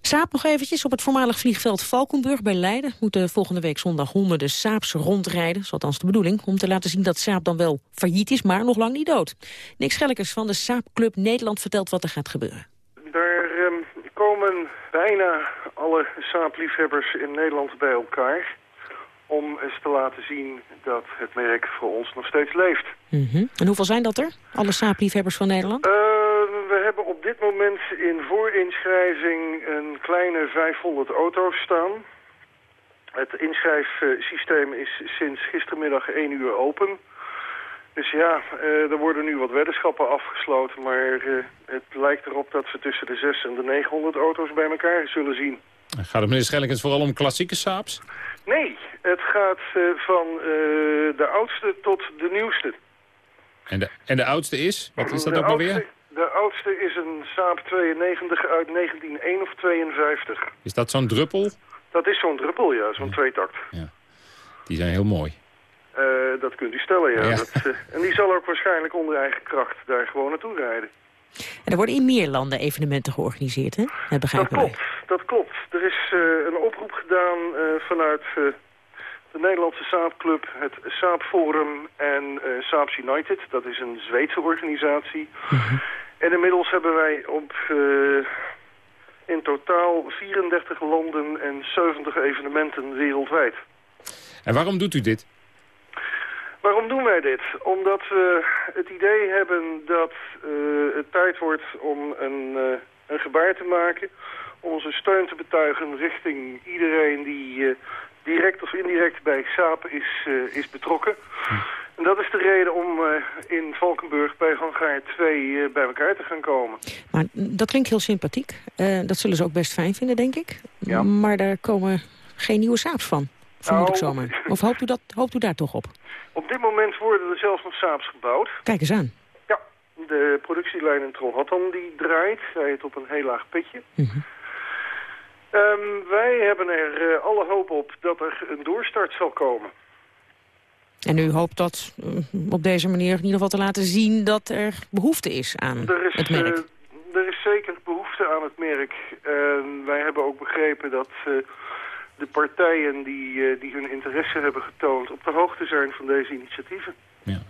Saap nog eventjes. Op het voormalig vliegveld Valkenburg bij Leiden... moeten volgende week zondag honderden Saaps rondrijden. Dat is althans de bedoeling. Om te laten zien dat Saap dan wel failliet is, maar nog lang niet dood. Nick Schellekers van de Saapclub Nederland vertelt wat er gaat gebeuren. Komen bijna alle saapliefhebbers in Nederland bij elkaar... om eens te laten zien dat het merk voor ons nog steeds leeft. Mm -hmm. En hoeveel zijn dat er, alle saapliefhebbers van Nederland? Uh, we hebben op dit moment in voorinschrijving een kleine 500 auto's staan. Het inschrijfsysteem is sinds gistermiddag 1 uur open... Dus ja, uh, er worden nu wat weddenschappen afgesloten, maar uh, het lijkt erop dat we tussen de 6 en de 900 auto's bij elkaar zullen zien. Gaat het meneer Schellekens vooral om klassieke saaps? Nee, het gaat uh, van de oudste tot de nieuwste. En de, en de oudste is? Wat is dat de ook alweer? De oudste is een Saab 92 uit 1951 of 52. Is dat zo'n druppel? Dat is zo'n druppel, ja, zo'n ja. tweetakt. Ja. Die zijn heel mooi. Uh, dat kunt u stellen, ja. ja. Dat, uh, en die zal ook waarschijnlijk onder eigen kracht daar gewoon naartoe rijden. En er worden in meer landen evenementen georganiseerd, hè? Dat begrijpen dat klopt, dat klopt. Er is uh, een oproep gedaan vanuit de Nederlandse Saapclub, het Saapforum en Saaps United. Dat is een Zweedse organisatie. -hmm. En inmiddels hebben wij op in totaal 34 landen en 70 evenementen wereldwijd. En waarom doet u dit? Waarom doen wij dit? Omdat we het idee hebben dat uh, het tijd wordt om een, uh, een gebaar te maken... om onze steun te betuigen richting iedereen die uh, direct of indirect bij SAP is, is betrokken. En dat is de reden om in Valkenburg bij Hangaar 2 bij elkaar te gaan komen. Maar dat klinkt heel sympathiek. dat zullen ze ook best fijn vinden, denk ik. Ja. Maar daar komen geen nieuwe SAP's van. Vermoed ik Nou, zomaar. Of hoopt u, dat, hoopt u daar toch op? Op dit moment worden er zelfs nog Saabs gebouwd. Kijk eens aan. Ja, de productielijn in Trollhättan die draait. Hij het op een heel laag pitje. Ehm, wij hebben er eh, alle hoop op dat er een doorstart zal komen. En u hoopt dat eh, op deze manier in ieder geval te laten zien dat er behoefte is aan Er is, het merk. eh, er is zeker behoefte aan het merk. En wij hebben ook begrepen dat de partijen die, eh, die hun interesse hebben getoond... op de hoogte zijn van deze initiatieven.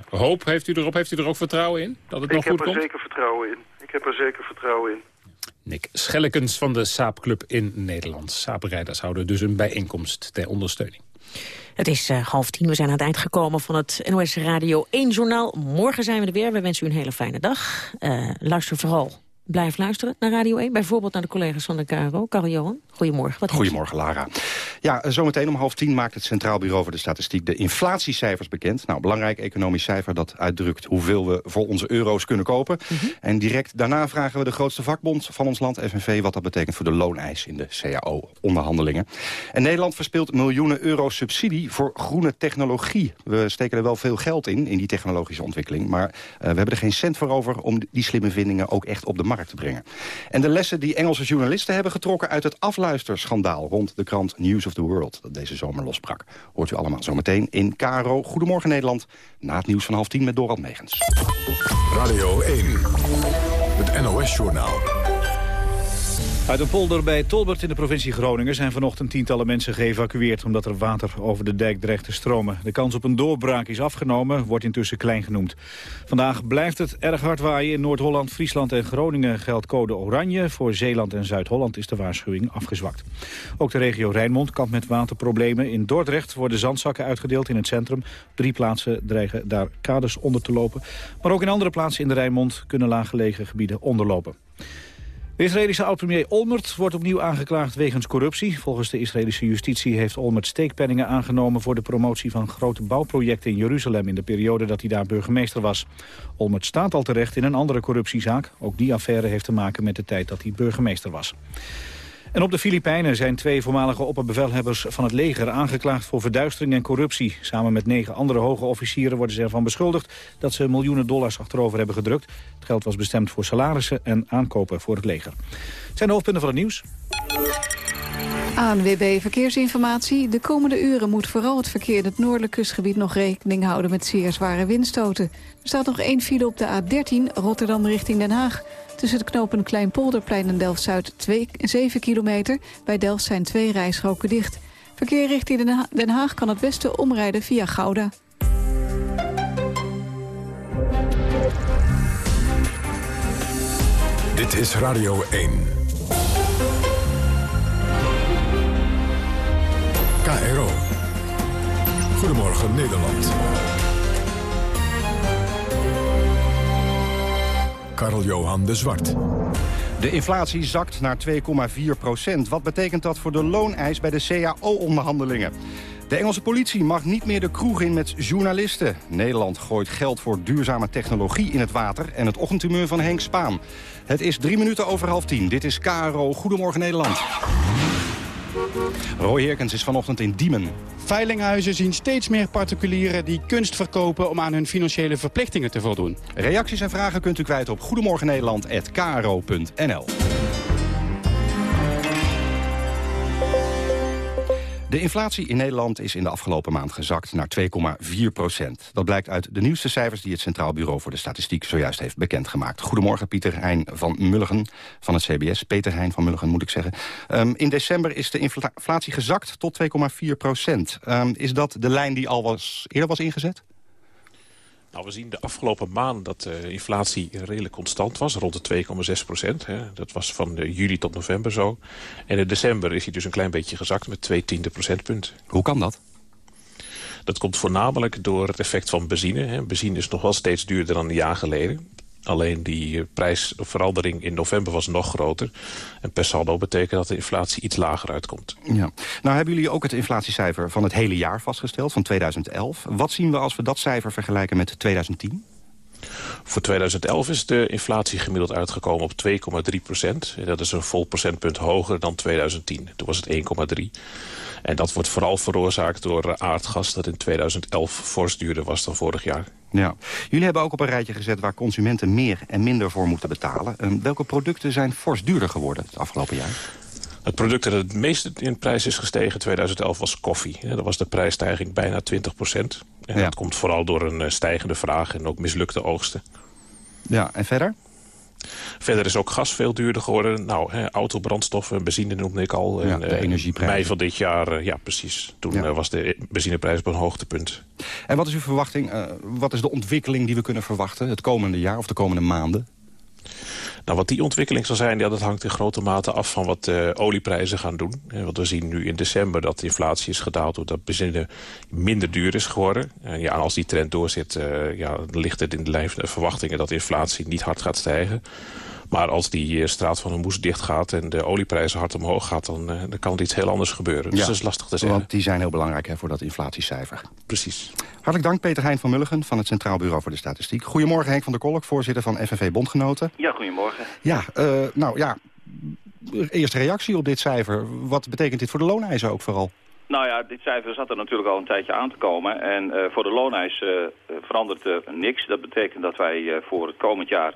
Hoop, heeft u erop? Heeft u er ook vertrouwen in? Dat het Ik nog heb goed er komt? zeker vertrouwen in. Ik heb er zeker vertrouwen in. Nick Schellekens van de Saapclub in Nederland. Saaprijders houden dus een bijeenkomst ter ondersteuning. Het is eh, half tien, we zijn aan het eind gekomen van het NOS Radio 1 Journaal. Morgen zijn we er weer, we wensen u een hele fijne dag. Eh, luister vooral, blijf luisteren naar Radio 1. Bijvoorbeeld naar de collega's van de KRO. Karel Johan, goedemorgen. Wat? Goedemorgen, Lara. Ja, eh, zometeen om half tien maakt het Centraal Bureau voor de Statistiek de inflatiecijfers bekend. Nou, belangrijk economisch cijfer dat uitdrukt hoeveel we voor onze euro's kunnen kopen. En direct daarna vragen we de grootste vakbond van ons land, FNV, wat dat betekent voor de looneis in de CAO-onderhandelingen. En Nederland verspeelt miljoenen euro subsidie voor groene technologie. We steken er wel veel geld in, in die technologische ontwikkeling. Maar eh, we hebben er geen cent voor over om die slimme vindingen ook echt op de markt te brengen. En de lessen die Engelse journalisten hebben getrokken uit het afluisterschandaal rond de krant News of the World, dat deze zomer losbrak. Hoort u allemaal zometeen in KRO. Goedemorgen Nederland, na het nieuws van half tien met Dorald Megens. Radio 1, het NOS-journaal. Uit een polder bij Tolbert in de provincie Groningen zijn vanochtend tientallen mensen geëvacueerd omdat er water over de dijk dreigt te stromen. De kans op een doorbraak is afgenomen, wordt intussen klein genoemd. Vandaag blijft het erg hard waaien. In Noord-Holland, Friesland en Groningen geldt code oranje. Voor Zeeland en Zuid-Holland is de waarschuwing afgezwakt. Ook de regio Rijnmond kampt met waterproblemen. In Dordrecht worden zandzakken uitgedeeld in het centrum. Drie plaatsen dreigen daar kades onder te lopen. Maar ook in andere plaatsen in de Rijnmond kunnen laaggelegen gebieden onderlopen. De Israëlische oud-premier Olmert wordt opnieuw aangeklaagd wegens corruptie. Volgens de Israëlische justitie heeft Olmert steekpenningen aangenomen... voor de promotie van grote bouwprojecten in Jeruzalem... in de periode dat hij daar burgemeester was. Olmert staat al terecht in een andere corruptiezaak. Ook die affaire heeft te maken met de tijd dat hij burgemeester was. En op de Filipijnen zijn twee voormalige opperbevelhebbers van het leger aangeklaagd voor verduistering en corruptie. Samen met negen andere hoge officieren worden ze ervan beschuldigd dat ze miljoenen dollars achterover hebben gedrukt. Het geld was bestemd voor salarissen en aankopen voor het leger. Het zijn de hoofdpunten van het nieuws. ANWB Verkeersinformatie. De komende uren moet vooral het verkeer in het noordelijk kustgebied nog rekening houden met zeer zware windstoten. Er staat nog één file op de A13, Rotterdam richting Den Haag. Tussen het knopen Kleinpolderplein en Delft-Zuid 7 kilometer. Bij Delft zijn twee rijstroken dicht. Verkeer richting Den Haag kan het beste omrijden via Gouda. Dit is Radio 1. KRO. Goedemorgen Nederland. Karl-Johan de Zwart. De inflatie zakt naar 2,4 procent. Wat betekent dat voor de looneis bij de CAO-onderhandelingen? De Engelse politie mag niet meer de kroeg in met journalisten. Nederland gooit geld voor duurzame technologie in het water... en het ochtendtumeur van Henk Spaan. Het is drie minuten over half tien. Dit is KRO. Goedemorgen Nederland. Roy Herkens is vanochtend in Diemen. Veilinghuizen zien steeds meer particulieren die kunst verkopen om aan hun financiële verplichtingen te voldoen. Reacties en vragen kunt u kwijt op goedemorgennederland.kro.nl. De inflatie in Nederland is in de afgelopen maand gezakt naar 2,4 procent. Dat blijkt uit de nieuwste cijfers die het Centraal Bureau voor de Statistiek zojuist heeft bekendgemaakt. Goedemorgen Pieter Heijn van Mulligen van het CBS. Peter Heijn van Mulligen moet ik zeggen. Um, in december is de inflatie gezakt tot 2,4 procent. Um, is dat de lijn die al was, eerder was ingezet? Nou, we zien de afgelopen maanden dat de inflatie redelijk constant was, rond de 2,6 procent. Dat was van juli tot november zo. En in december is hij dus een klein beetje gezakt met twee tiende procentpunt. Hoe kan dat? Dat komt voornamelijk door het effect van benzine. Benzine is nog wel steeds duurder dan een jaar geleden. Alleen die prijsverandering in november was nog groter. En per saldo betekent dat de inflatie iets lager uitkomt. Ja. Nou hebben jullie ook het inflatiecijfer van het hele jaar vastgesteld, van 2011. Wat zien we als we dat cijfer vergelijken met 2010? Voor 2011 is de inflatie gemiddeld uitgekomen op 2,3 procent. Dat is een vol procentpunt hoger dan 2010. Toen was het 1,3. En dat wordt vooral veroorzaakt door aardgas... dat in 2011 fors duurder was dan vorig jaar. Ja. Jullie hebben ook op een rijtje gezet waar consumenten meer en minder voor moeten betalen. Um, welke producten zijn fors duurder geworden het afgelopen jaar? Het product dat het meest in prijs is gestegen in 2011 was koffie. Dat was de prijsstijging bijna 20 procent. En dat komt vooral door een eh, stijgende vraag en ook mislukte oogsten. Ja, en verder? Verder is ook gas veel duurder geworden. Nou, hè, autobrandstoffen, benzine noemde ik al. Ja, de energieprijs. mei van dit jaar, uh, ja precies. Toen ja. was de benzineprijs op een hoogtepunt. En wat is uw verwachting? Uh, wat is de ontwikkeling die we kunnen verwachten het komende jaar of de komende maanden? Nou, wat die ontwikkeling zal zijn, ja, dat hangt in grote mate af van wat uh, olieprijzen gaan doen. Uh, want we zien nu in december dat de inflatie is gedaald doordat benzine minder duur is geworden. En ja, als die trend doorzet, uh, ja, dan ligt het in de lijn verwachtingen dat de inflatie niet hard gaat stijgen. Maar als die straat van de moes dicht gaat en de olieprijzen hard omhoog gaat... dan, dan kan er iets heel anders gebeuren. Dus ja, dat is lastig te zeggen. Want die zijn heel belangrijk hè, voor dat inflatiecijfer. Precies. Hartelijk dank Peter Hein van Mulligen van het Centraal Bureau voor de Statistiek. Goedemorgen Henk van der Kolk, voorzitter van FNV Bondgenoten. Ja, goedemorgen. Ja, uh, nou ja, eerste reactie op dit cijfer. Wat betekent dit voor de looneisen ook vooral? Nou ja, dit cijfer zat er natuurlijk al een tijdje aan te komen. En uh, voor de looneis uh, verandert er niks. Dat betekent dat wij voor het komend jaar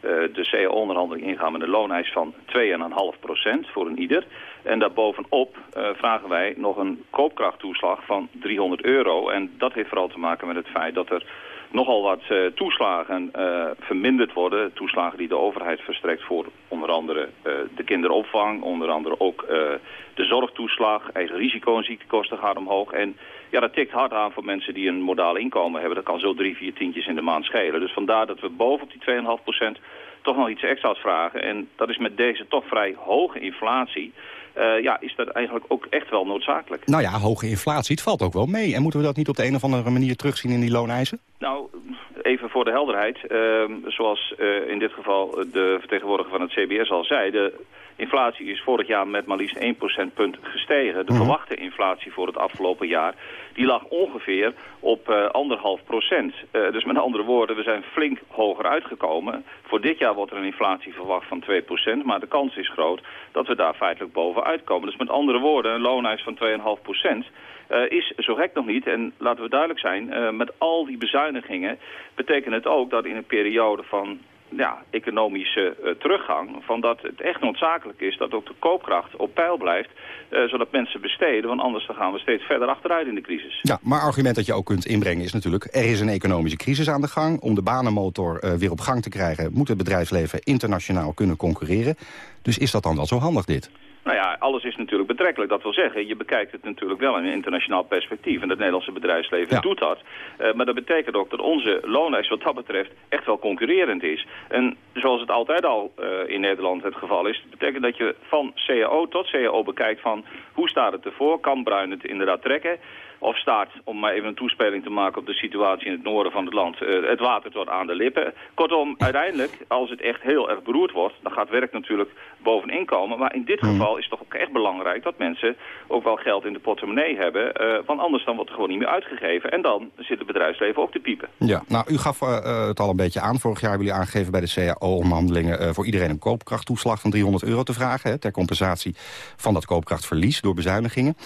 de CO-onderhandeling ingaan met een looneis van 2,5% voor een ieder. En daarbovenop uh, vragen wij nog een koopkrachttoeslag van 300 euro. En dat heeft vooral te maken met het feit dat er nogal wat uh, toeslagen uh, verminderd worden. Toeslagen die de overheid verstrekt voor onder andere de kinderopvang. Onder andere ook de zorgtoeslag. Eigen risico en ziektekosten gaat omhoog. En ja, dat tikt hard aan voor mensen die een modaal inkomen hebben. Dat kan zo drie, vier tientjes in de maand schelen. Dus vandaar dat we bovenop die 2,5% toch nog iets extra's vragen. En dat is met deze toch vrij hoge inflatie... Uh, ja, is dat eigenlijk ook echt wel noodzakelijk. Nou ja, hoge inflatie, het valt ook wel mee. En moeten we dat niet op de een of andere manier terugzien in die looneisen? Nou, even voor de helderheid. Uh, zoals uh, in dit geval de vertegenwoordiger van het CBS al zei... de inflatie is vorig jaar met maar liefst 1 procentpunt gestegen. De -hmm. verwachte inflatie voor het afgelopen jaar... die lag ongeveer op anderhalf procent. dus met andere woorden, we zijn flink hoger uitgekomen. Voor dit jaar wordt er een inflatie verwacht van 2 procent... maar de kans is groot dat we daar feitelijk boven uitkomen. Dus met andere woorden, een looneis van 2,5 procent... Uh, is zo gek nog niet. En laten we duidelijk zijn, uh, met al die bezuinigingen betekent het ook dat in een periode van ja, economische uh, teruggang, van dat het echt noodzakelijk is dat ook de koopkracht op peil blijft, zodat mensen besteden, want anders gaan we steeds verder achteruit in de crisis. Ja, maar argument dat je ook kunt inbrengen is natuurlijk, er is een economische crisis aan de gang. Om de banenmotor weer op gang te krijgen, moet het bedrijfsleven internationaal kunnen concurreren. Dus is dat dan wel zo handig dit? Nou ja, alles is natuurlijk betrekkelijk. Dat wil zeggen, je bekijkt het natuurlijk wel in een internationaal perspectief. En het Nederlandse bedrijfsleven ja. doet dat. Uh, maar dat betekent ook dat onze loonlijst wat dat betreft echt wel concurrerend is. En zoals het altijd al uh, in Nederland het geval is... betekent dat je van CAO tot CAO bekijkt van hoe staat het ervoor? Kan Bruin het inderdaad trekken? Of staat, om maar even een toespeling te maken op de situatie in het noorden van het land, uh, het water tot aan de lippen. Kortom, uiteindelijk, als het echt heel erg beroerd wordt, dan gaat werk natuurlijk bovenin komen. Maar in dit geval is het toch ook echt belangrijk dat mensen ook wel geld in de portemonnee hebben. Uh, want anders dan wordt er gewoon niet meer uitgegeven. En dan zit het bedrijfsleven ook te piepen. Ja, nou, u gaf uh, het al een beetje aan. Vorig jaar hebben jullie aangegeven bij de CAO-onderhandelingen voor iedereen een koopkrachttoeslag van 300 euro te vragen. Hè, ter compensatie van dat koopkrachtverlies door bezuinigingen.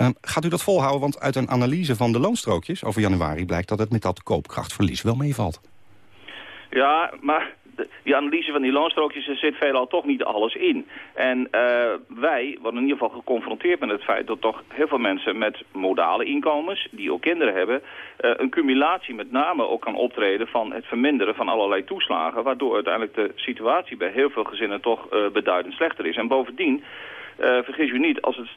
Uh, gaat u dat volhouden? Want uit een analyse van de loonstrookjes over januari blijkt dat het met dat koopkrachtverlies wel meevalt. Ja, maar die analyse van die loonstrookjes, er zit veelal toch niet alles in. En uh, wij worden in ieder geval geconfronteerd met het feit dat toch heel veel mensen met modale inkomens, die ook kinderen hebben, uh, een cumulatie met name ook kan optreden van het verminderen van allerlei toeslagen, waardoor uiteindelijk de situatie bij heel veel gezinnen toch uh, beduidend slechter is. En bovendien vergis u niet, als het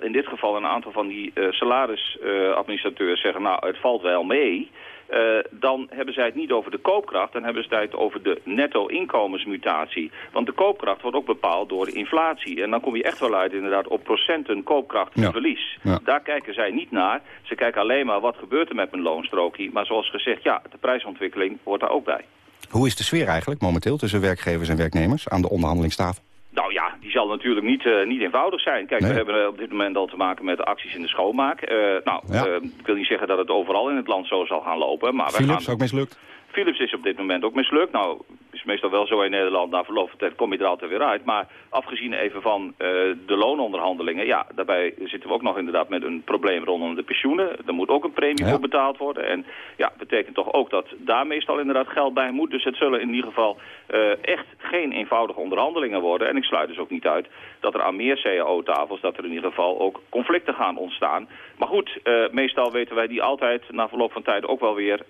in dit geval een aantal van die salarisadministrateurs zeggen... nou, het valt wel mee... Uh, dan hebben zij het niet over de koopkracht, dan hebben ze het over de netto-inkomensmutatie. Want de koopkracht wordt ook bepaald door de inflatie. En dan kom je echt wel uit inderdaad op procenten koopkrachtverlies. Ja. Daar kijken zij niet naar. Ze kijken alleen maar wat gebeurt er met mijn loonstrookje. Maar zoals gezegd, ja, de prijsontwikkeling hoort daar ook bij. Hoe is de sfeer eigenlijk momenteel tussen werkgevers en werkgevers aan de onderhandelingstafel? Die zal natuurlijk niet, uh, niet eenvoudig zijn. Kijk, we hebben op dit moment al te maken met acties in de schoonmaak. Uh, nou, ja. uh, ik wil niet zeggen dat het overal in het land zo zal gaan lopen. Maar Philips gaan... ook mislukt? Philips is op dit moment ook mislukt. Nou, meestal wel zo in Nederland. Na verloop van tijd kom je er altijd weer uit. Maar afgezien even van uh, de loononderhandelingen... ja, daarbij zitten we ook nog inderdaad met een probleem rondom de pensioenen. Er moet ook een premie ja. voor betaald worden. En ja, betekent toch ook dat daar meestal inderdaad geld bij moet. Dus het zullen in ieder geval uh, echt geen eenvoudige onderhandelingen worden. En ik sluit dus ook niet uit dat er aan meer cao-tafels... dat er in ieder geval ook conflicten gaan ontstaan. Maar goed, uh, meestal weten wij die altijd na verloop van tijd ook wel weer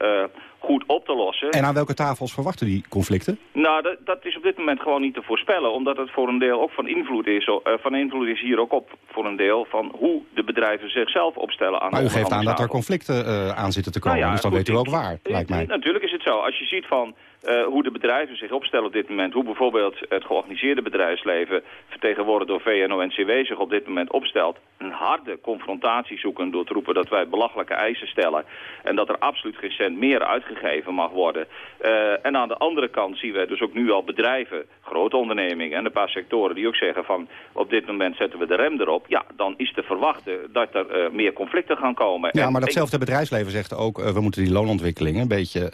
goed op te lossen. En aan welke tafels verwachten die conflicten? Nou, dat, dat, is op dit moment gewoon niet te voorspellen. Omdat het voor een deel ook van invloed is. Uh, van invloed is hier ook op voor een deel van hoe de bedrijven zichzelf opstellen. Aan maar u geeft aan dat er conflicten uh, aan zitten te komen. Nou ja, dus dan goed, weet u ook waar, lijkt mij. Natuurlijk is het zo. Als je ziet van... Uh, hoe de bedrijven zich opstellen op dit moment. Hoe bijvoorbeeld het georganiseerde bedrijfsleven, vertegenwoordigd door VNO-NCW, zich op dit moment opstelt. Een harde confrontatie zoeken door te roepen dat wij belachelijke eisen stellen. En dat er absoluut geen cent meer uitgegeven mag worden. Uh, en aan de andere kant zien we dus ook nu al bedrijven, grote ondernemingen en een paar sectoren die ook zeggen van op dit moment zetten we de rem erop. Ja, dan is te verwachten dat er uh, meer conflicten gaan komen. Ja, en maar datzelfde bedrijfsleven zegt ook, we moeten die loonontwikkelingen een beetje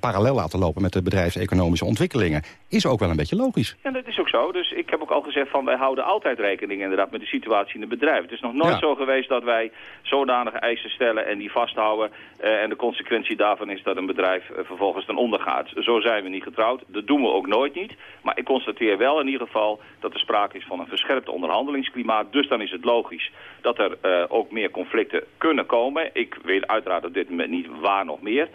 parallel laten lopen met de bedrijfseconomische ontwikkelingen. Is ook wel een beetje logisch. Ja, dat is ook zo. Dus ik heb ook al gezegd van wij houden altijd rekening inderdaad met de situatie in het bedrijf. Het is nog nooit ja. zo geweest dat wij zodanige eisen stellen en die vasthouden. Uh, en de consequentie daarvan is dat een bedrijf uh, vervolgens ten onder gaat. Zo zijn we niet getrouwd. Dat doen we ook nooit niet. Maar ik constateer wel in ieder geval dat er sprake is van een verscherpt onderhandelingsklimaat. Dus dan is het logisch dat er uh, ook meer conflicten kunnen komen. Ik weet uiteraard op dit moment niet waar nog meer.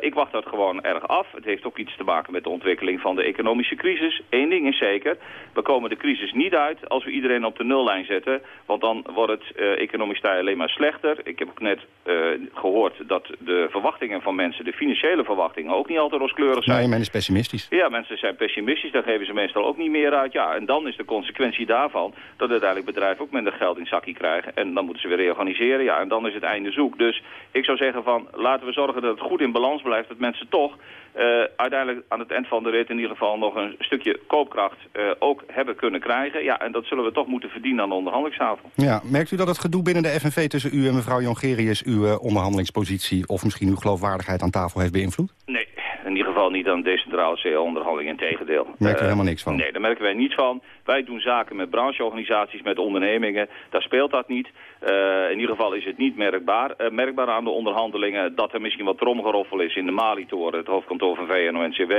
ik wacht dat gewoon erg af. Het heeft ook iets te maken met de ontwikkeling van de economische crisis. Eén ding is zeker, we komen de crisis niet uit als we iedereen op de nullijn zetten. Want dan wordt het uh, economisch tij alleen maar slechter. Ik heb ook net uh, gehoord dat de verwachtingen van mensen, de financiële verwachtingen, ook niet altijd rooskleurig zijn. Nee, men is pessimistisch. Ja, mensen zijn pessimistisch, daar geven ze meestal ook niet meer uit. Ja, en dan is de consequentie daarvan dat uiteindelijk bedrijven ook minder geld in zakje krijgen. En dan moeten ze weer reorganiseren. Ja, en dan is het einde zoek. Dus ik zou zeggen van, laten we zorgen dat het goed in balans blijft. Dat mensen toch uh, uiteindelijk aan het eind van de rit in ieder geval nog een stukje koopkracht uh, ook hebben kunnen krijgen. Ja, en dat zullen we toch moeten verdienen aan de onderhandelingstafel. Ja, merkt u dat het gedoe binnen de FNV tussen u en mevrouw Jongerius uw uh, onderhandelingspositie of misschien uw geloofwaardigheid aan tafel heeft beïnvloed? Nee, in ieder geval niet aan decentrale CO-onderhandelingen, in tegendeel. Merken we helemaal niks van? Nee, daar merken wij niet van. Wij doen zaken met brancheorganisaties, met ondernemingen. Daar speelt dat niet. Uh, in ieder geval is het niet merkbaar. Uh, merkbaar aan de onderhandelingen dat er misschien wat tromgeroffel is in de Mali-toren, het hoofdkantoor van VNO-NCW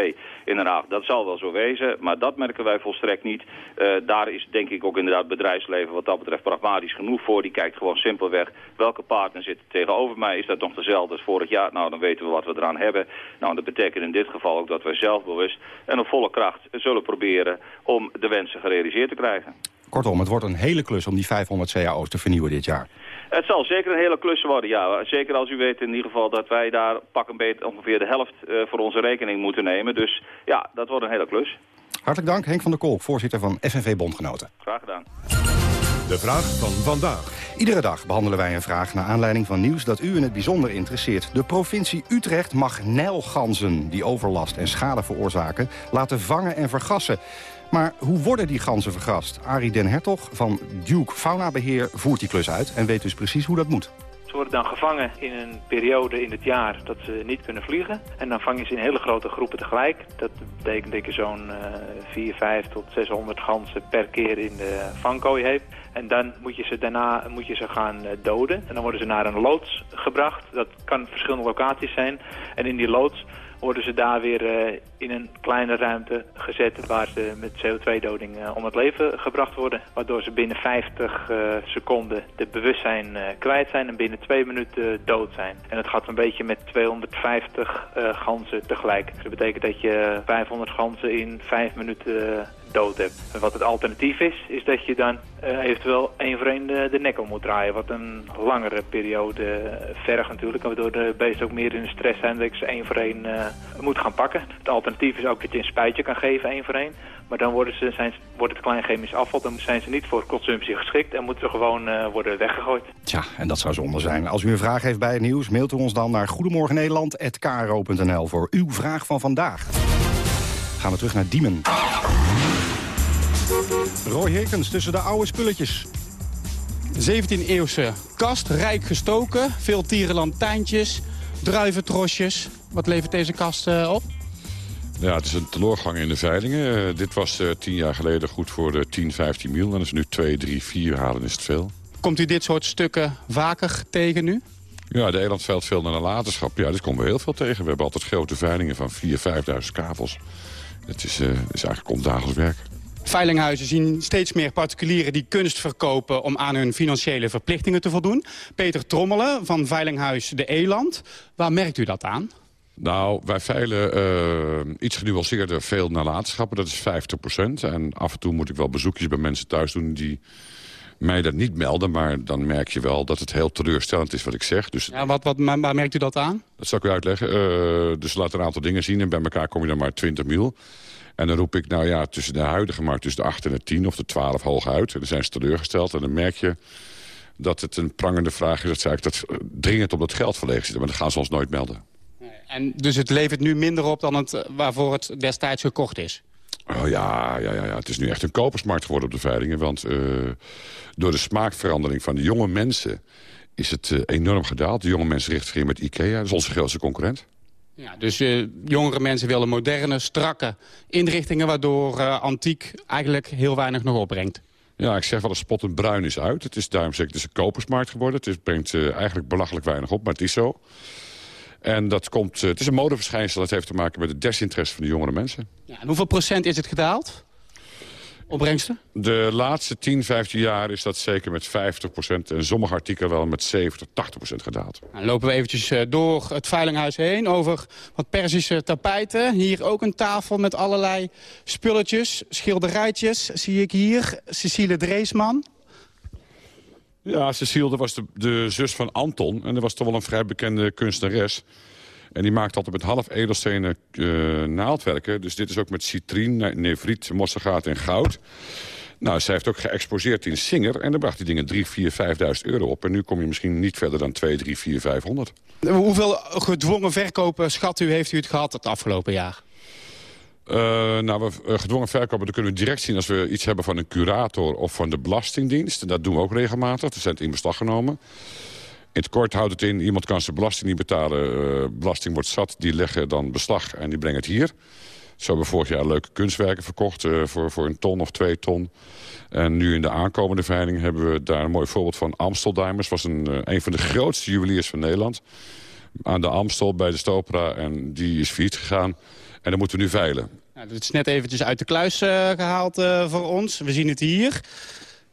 in Den Haag. Dat zal wel zo wezen, maar dat merken wij volstrekt niet. Uh, daar is denk ik ook inderdaad bedrijfsleven wat dat betreft pragmatisch genoeg voor. Die kijkt gewoon simpelweg welke partner zit tegenover mij. Is dat nog dezelfde als vorig jaar? Nou, dan weten we wat we eraan hebben. Nou, dat betekent in dit geval ook dat wij zelfbewust en op volle kracht zullen proberen om de wensen gerealiseerd te krijgen. Kortom, het wordt een hele klus om die 500 cao's te vernieuwen dit jaar. Het zal zeker een hele klus worden, ja. Zeker als u weet in ieder geval dat wij daar pak een beetje ongeveer de helft uh, voor onze rekening moeten nemen. Dus ja, dat wordt een hele klus. Hartelijk dank, Henk van der Kolk, voorzitter van FNV Bondgenoten. Graag gedaan. De vraag van vandaag. Iedere dag behandelen wij een vraag naar aanleiding van nieuws dat u in het bijzonder interesseert. De provincie Utrecht mag nijlganzen die overlast en schade veroorzaken laten vangen en vergassen. Maar hoe worden die ganzen vergast? Arie den Hertog van Duke Faunabeheer voert die klus uit en weet dus precies hoe dat moet. Ze worden dan gevangen in een periode in het jaar dat ze niet kunnen vliegen. En dan vangen ze in hele grote groepen tegelijk. Dat betekent dat je zo'n uh, 4, 5 tot 600 ganzen per keer in de vangkooi heeft. En dan moet je ze daarna moet je ze gaan uh, doden. En dan worden ze naar een loods gebracht. Dat kan verschillende locaties zijn. En in die loods worden ze daar weer uh, in een kleine ruimte gezet waar ze met CO2-doding uh, om het leven gebracht worden. Waardoor ze binnen 50 uh, seconden de bewustzijn kwijt zijn en binnen twee minuten dood zijn. En het gaat een beetje met 250 ganzen tegelijk. Dus dat betekent dat je 500 ganzen in vijf minuten dood hebt. En wat het alternatief is, is dat je dan uh, eventueel één voor één de, de nek om moet draaien. Wat een langere periode vergt natuurlijk. Waardoor de beesten ook meer in de stress zijn dat één voor één moet gaan pakken. Het alternatief is ook dat je een spuitje kan geven één voor één. Maar dan worden ze, zijn, wordt het klein chemisch afval. Dan zijn ze niet voor consumptie geschikt en moeten ze gewoon worden weggegooid. Tja, en dat zou zonde zijn. Als u een vraag heeft bij het nieuws, mailt u ons dan naar goedemorgennederland.kro.nl voor uw vraag van vandaag. Gaan we terug naar Diemen. Roy Hekens tussen de oude spulletjes. 17e-eeuwse kast, rijk gestoken. Veel tierenlantijntjes, druiventrosjes. Wat levert deze kast uh, op? Ja, het is een teleurgang in de veilingen. Uh, dit was uh, tien jaar geleden goed voor de 10, 15 mil. En als we nu 2, 3, 4 halen is het veel. Komt u dit soort stukken vaker tegen nu? Ja, de eland veilt veel naar de laterschap. Ja, dit komen we heel veel tegen. We hebben altijd grote veilingen van 4.000, 5.000 kavels. Het is, uh, is eigenlijk ondagelijks werk. Veilinghuizen zien steeds meer particulieren die kunst verkopen... om aan hun financiële verplichtingen te voldoen. Peter Trommelen van Veilinghuis De Eland. Waar merkt u dat aan? Nou, wij veilen uh, iets genuanceerder veel nalatenschappen. Dat is 50% En af en toe moet ik wel bezoekjes bij mensen thuis doen... die mij dat niet melden, maar dan merk je wel dat het heel teleurstellend is wat ik zeg. Dus, ja, wat, wat, waar merkt u dat aan? Dat zal ik u uitleggen. Uh, dus laat een aantal dingen zien en bij elkaar kom je dan maar 20 mil. En dan roep ik, nou ja, tussen de huidige markt, tussen de 8 en de 10 of de 12 hoog uit. En dan zijn ze teleurgesteld en dan merk je dat het een prangende vraag is... dat ze eigenlijk dat dringend op dat geld verlegen zitten. Maar dat gaan ze ons nooit melden. En dus het levert nu minder op dan het, waarvoor het destijds gekocht is? Oh ja, ja, ja, ja, het is nu echt een kopersmarkt geworden op de veilingen. Want uh, door de smaakverandering van de jonge mensen is het uh, enorm gedaald. De jonge mensen richten zich in met IKEA, dat is onze grootste concurrent. Ja, dus uh, jongere mensen willen moderne, strakke inrichtingen... waardoor antiek eigenlijk heel weinig nog opbrengt. Ja, ik zeg wel, een spottend bruin is uit. Het is daarom zeg ik, het is een kopersmarkt geworden. Het is, brengt eigenlijk belachelijk weinig op, maar het is zo. En dat komt, het is een modeverschijnsel. Dat heeft te maken met het desinteresse van de jongere mensen. Ja, en hoeveel procent is het gedaald? Opbrengsten? De laatste 10, 15 jaar is dat zeker met 50 procent. En sommige artikelen wel met 70, 80 procent gedaald. Dan lopen we eventjes door het veilinghuis heen over wat Persische tapijten. Hier ook een tafel met allerlei spulletjes, schilderijtjes. Zie ik hier Cecile Dreesman. Ja, Cecile was de, zus van Anton. En dat was toch wel een vrij bekende kunstenares. En die maakt altijd met half edelstenen uh, naaldwerken. Dus dit is ook met citrien, nefriet, mossegaat en goud. Nou, zij heeft ook geëxposeerd in Singer. En dan bracht die dingen 3, 4, 5.000 euro op. En nu kom je misschien niet verder dan 2, 3, 4, 500. Hoeveel gedwongen verkopen, schat u, heeft u het gehad het afgelopen jaar? Uh, nou, we, uh, gedwongen verkopen dat kunnen we direct zien als we iets hebben van een curator of van de Belastingdienst. En dat doen we ook regelmatig. Dat zijn het in beslag genomen. In het kort houdt het in, iemand kan zijn belasting niet betalen. Uh, belasting wordt zat, die leggen dan beslag en die brengen het hier. Zo hebben we vorig jaar leuke kunstwerken verkocht voor, voor een ton of twee ton. En nu in de aankomende veiling hebben we daar een mooi voorbeeld van. Amstel Diamonds was een, een van de grootste juweliers van Nederland. Aan de Amstel bij de Stopera en die is failliet gegaan. En dan moeten we nu veilen. Nou, dit is net eventjes uit de kluis uh, gehaald uh, voor ons. We zien het hier.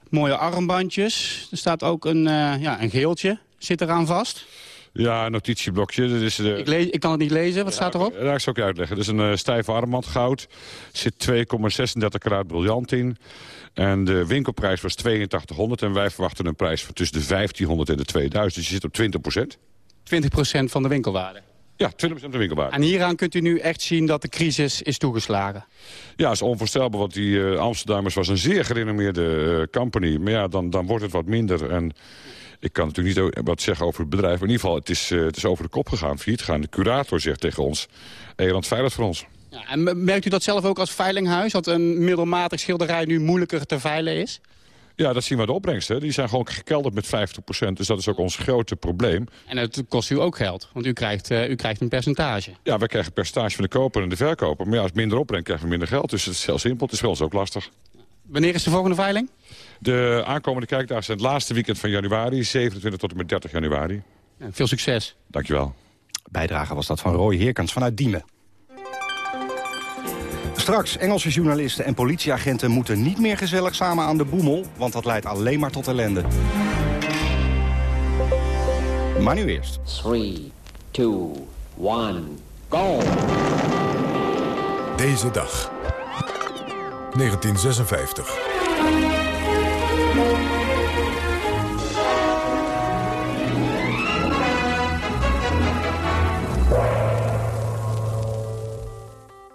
Mooie armbandjes. Er staat ook een, uh, ja, een geeltje. Zit eraan vast. Ja, een notitieblokje. Dat is de... ik, lees, ik kan het niet lezen. Wat staat erop? Ja, dat zal ik uitleggen. Het is een stijve armband goud. Er zit 2,36 karaat briljant in. En de winkelprijs was 8200. En wij verwachten een prijs van tussen de 1500 en de 2000. Dus je zit op 20 procent. 20 procent van de winkelwaarde? Ja, 20% de winkelwaarde. En hieraan kunt u nu echt zien dat de crisis is toegeslagen? Ja, is onvoorstelbaar, want die uh, Amsterdammers was een zeer gerenommeerde uh, company. Maar ja, dan, dan wordt het wat minder. En ik kan natuurlijk niet wat zeggen over het bedrijf. Maar in ieder geval, het is, uh, het is over de kop gegaan, failliet gegaan. De curator zegt tegen ons, Eland veilig voor ons. Ja, en merkt u dat zelf ook als veilinghuis? Dat een middelmatig schilderij nu moeilijker te veilen is? Ja, dat zien we de opbrengsten. Die zijn gewoon gekelderd met 50% Dus dat is ook ons grote probleem. En het kost u ook geld, want u krijgt, uh, u krijgt een percentage. Ja, wij krijgen een percentage van de koper en de verkoper. Maar ja, als het minder opbrengt, krijgen we minder geld. Dus het is heel simpel. Het is wel eens ook lastig. Wanneer is de volgende veiling? De aankomende kijkdagen zijn het laatste weekend van januari. 27 tot en met 30 januari. Ja, veel succes. Dankjewel. Bijdrage was dat van Roy Heerkens vanuit Diemen. Straks, Engelse journalisten en politieagenten moeten niet meer gezellig samen aan de boemel... want dat leidt alleen maar tot ellende. Maar nu eerst. 3, 2, 1, go! Deze dag. 1956.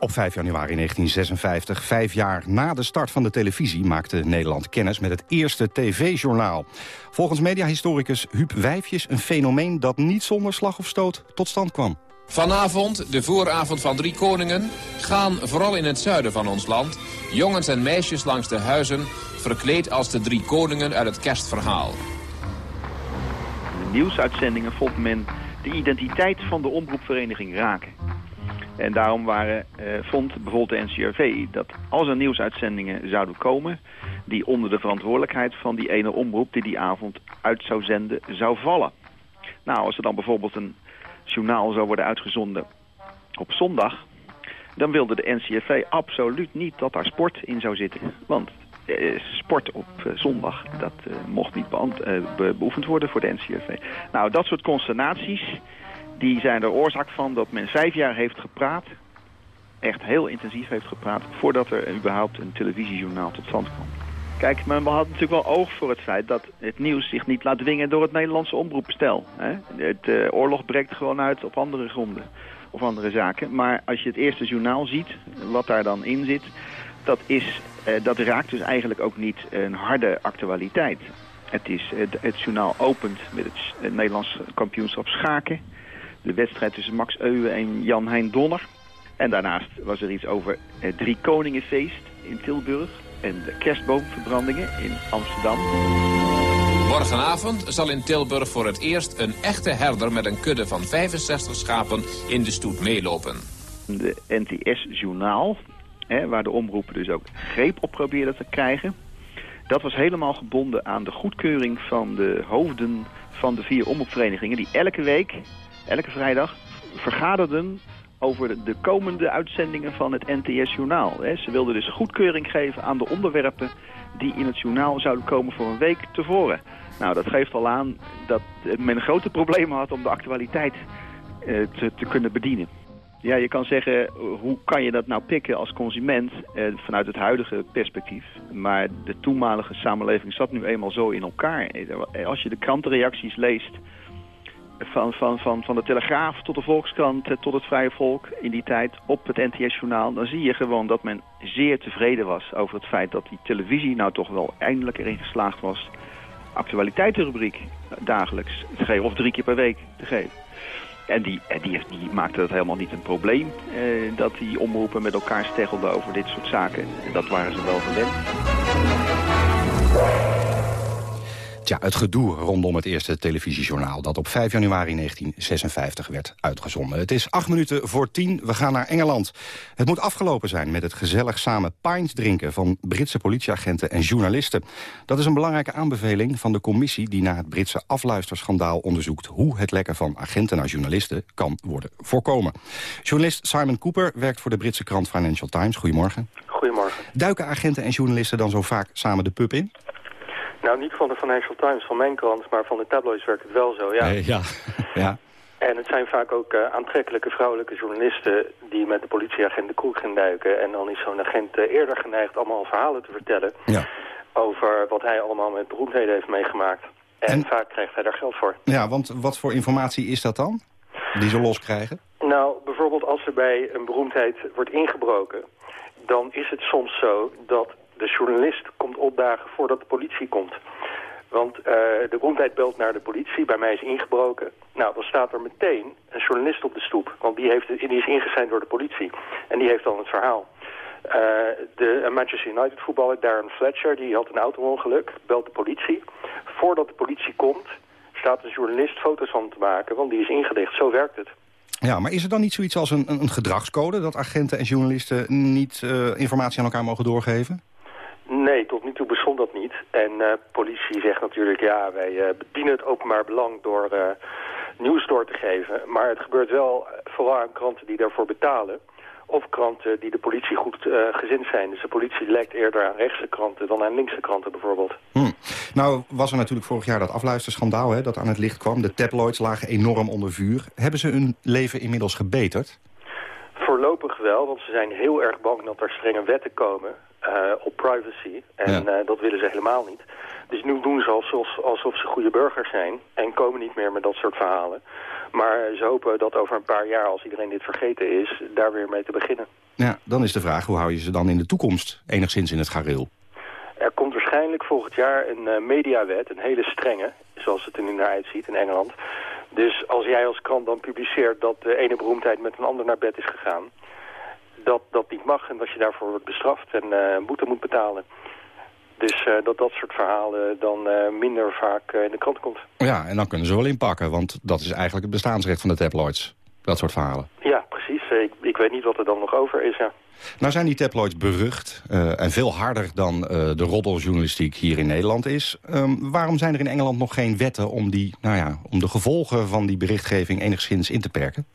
Op 5 januari 1956, vijf jaar na de start van de televisie... maakte Nederland kennis met het eerste tv-journaal. Volgens mediahistoricus Huub Wijfjes een fenomeen... dat niet zonder slag of stoot tot stand kwam. Vanavond, de vooravond van Drie Koningen, gaan vooral in het zuiden van ons land... jongens en meisjes langs de huizen, verkleed als de Drie Koningen uit het kerstverhaal. De nieuwsuitzendingen vond men de identiteit van de omroepvereniging raken. En daarom waren, eh, vond bijvoorbeeld de NCRV dat als er nieuwsuitzendingen zouden komen... die onder de verantwoordelijkheid van die ene omroep die die avond uit zou zenden, zou vallen. Nou, als er dan bijvoorbeeld een journaal zou worden uitgezonden op zondag... dan wilde de NCRV absoluut niet dat daar sport in zou zitten. Want eh, sport op eh, zondag, dat eh, mocht niet beoefend worden voor de NCRV. Nou, dat soort consternaties die zijn er oorzaak van dat men vijf jaar heeft gepraat, echt heel intensief heeft gepraat, voordat er überhaupt een televisiejournaal tot stand kwam. Kijk, men had natuurlijk wel oog voor het feit dat het nieuws zich niet laat dwingen door het Nederlandse omroepstel. Hè? Het eh, oorlog breekt gewoon uit op andere gronden of andere zaken. Maar als je het eerste journaal ziet, wat daar dan in zit, dat, is, eh, dat raakt dus eigenlijk ook niet een harde actualiteit. Het, is, het, journaal opent met het, s- het Nederlands kampioenschap schaken. De wedstrijd tussen Max Euwe en Jan Hein Donner. En daarnaast was er iets over het Drie Koningenfeest in Tilburg. En de kerstboomverbrandingen in Amsterdam. Morgenavond zal in Tilburg voor het eerst een echte herder met een kudde van 65 schapen in de stoet meelopen. De NTS-journaal, waar de omroepen dus ook greep op probeerden te krijgen. Dat was helemaal gebonden aan de goedkeuring van de hoofden van de vier omroepverenigingen... die elke week, elke vrijdag, vergaderden over de- de komende uitzendingen van het NTS-journaal. hè. Ze wilden dus goedkeuring geven aan de onderwerpen die in het journaal zouden komen voor een week tevoren. Nou, dat geeft al aan dat men grote problemen had om de actualiteit eh, te, te kunnen bedienen. Ja, je kan zeggen, hoe kan je dat nou pikken als consument eh, vanuit het huidige perspectief? Maar de toenmalige samenleving zat nu eenmaal zo in elkaar. Eh, Als je de krantenreacties leest van, van, van, van de Telegraaf tot de Volkskrant eh, tot het Vrije Volk in die tijd op het NTS-journaal... dan zie je gewoon dat men zeer tevreden was over het feit dat die televisie nou toch wel eindelijk erin geslaagd was... actualiteitenrubriek dagelijks te geven of drie keer per week te geven. En die, en die, die maakte het helemaal niet een probleem eh, dat die omroepen met elkaar steggelden over dit soort zaken. Dat waren ze wel gewend. Tja, het gedoe rondom het eerste televisiejournaal... dat op 5 januari 1956 werd uitgezonden. Het is acht minuten voor tien. We gaan naar Engeland. Het moet afgelopen zijn met het gezellig samen pints drinken... van Britse politieagenten en journalisten. Dat is een belangrijke aanbeveling van de commissie... die na het Britse afluisterschandaal onderzoekt... hoe het lekken van agenten naar journalisten kan worden voorkomen. Journalist Simon Cooper werkt voor de Britse krant Financial Times. Goedemorgen. Goedemorgen. Duiken agenten en journalisten dan zo vaak samen de pub in? Nou, niet van de Financial Times, van mijn krant, maar van de tabloids werkt het wel zo, ja. Eh, ja. ja. En het zijn vaak ook eh, aantrekkelijke vrouwelijke journalisten die met de politieagent de kroeg gaan duiken. En dan is zo'n agent eh, eerder geneigd allemaal verhalen te vertellen Ja. over wat hij allemaal met beroemdheden heeft meegemaakt. En, vaak krijgt hij daar geld voor. Ja, want wat voor informatie is dat dan? Die ze loskrijgen? Nou, bijvoorbeeld als er bij een beroemdheid wordt ingebroken... dan is het soms zo dat de journalist komt opdagen voordat de politie komt. Want eh, de beroemdheid belt naar de politie, bij mij is ingebroken. Nou, dan staat er meteen een journalist op de stoep. Want die, heeft, die is ingeseind door de politie. En die heeft dan het verhaal. Eh, de Manchester United voetballer Darren Fletcher, die had een auto-ongeluk, belt de politie. Voordat de politie komt, staat een journalist foto's van te maken, want die is ingedicht. Zo werkt het. Ja, maar is er dan niet zoiets als een, een gedragscode... dat agenten en journalisten niet eh, informatie aan elkaar mogen doorgeven? Nee, tot nu toe bestond dat niet. En eh, politie zegt natuurlijk, ja, wij eh, bedienen het openbaar belang door eh, nieuws door te geven. Maar het gebeurt wel vooral aan kranten die daarvoor betalen. Of kranten die de politie goed gezind zijn. Dus de politie lekt eerder aan rechtse kranten dan aan linkse kranten bijvoorbeeld. Hm. Nou was er natuurlijk vorig jaar dat afluisterschandaal hè, dat aan het licht kwam. De tabloids lagen enorm onder vuur. Hebben ze hun leven inmiddels gebeterd? Voorlopig wel, want ze zijn heel erg bang dat er strenge wetten komen. Op privacy. En dat willen ze helemaal niet. Dus nu doen ze alsof, alsof ze goede burgers zijn en komen niet meer met dat soort verhalen. Maar ze hopen dat over een paar jaar, als iedereen dit vergeten is, daar weer mee te beginnen. Ja, dan is de vraag, hoe hou je ze dan in de toekomst enigszins in het gareel? Er komt waarschijnlijk volgend jaar een uh, mediawet, een hele strenge, zoals het er nu naar uitziet in Engeland. Dus als jij als krant dan publiceert dat de ene beroemdheid met een ander naar bed is gegaan, dat dat niet mag en dat je daarvoor wordt bestraft en uh, boete moet betalen. Dus uh, dat dat soort verhalen dan uh, minder vaak in de krant komt. Ja, en dan kunnen ze wel inpakken, want dat is eigenlijk het bestaansrecht van de tabloids. Dat soort verhalen. Ja, precies. Ik, ik weet niet wat er dan nog over is, ja. Nou zijn die tabloids berucht en veel harder dan de roddeljournalistiek hier in Nederland is. Um, waarom zijn er in Engeland nog geen wetten om, die, nou ja, om de gevolgen van die berichtgeving enigszins in te perken?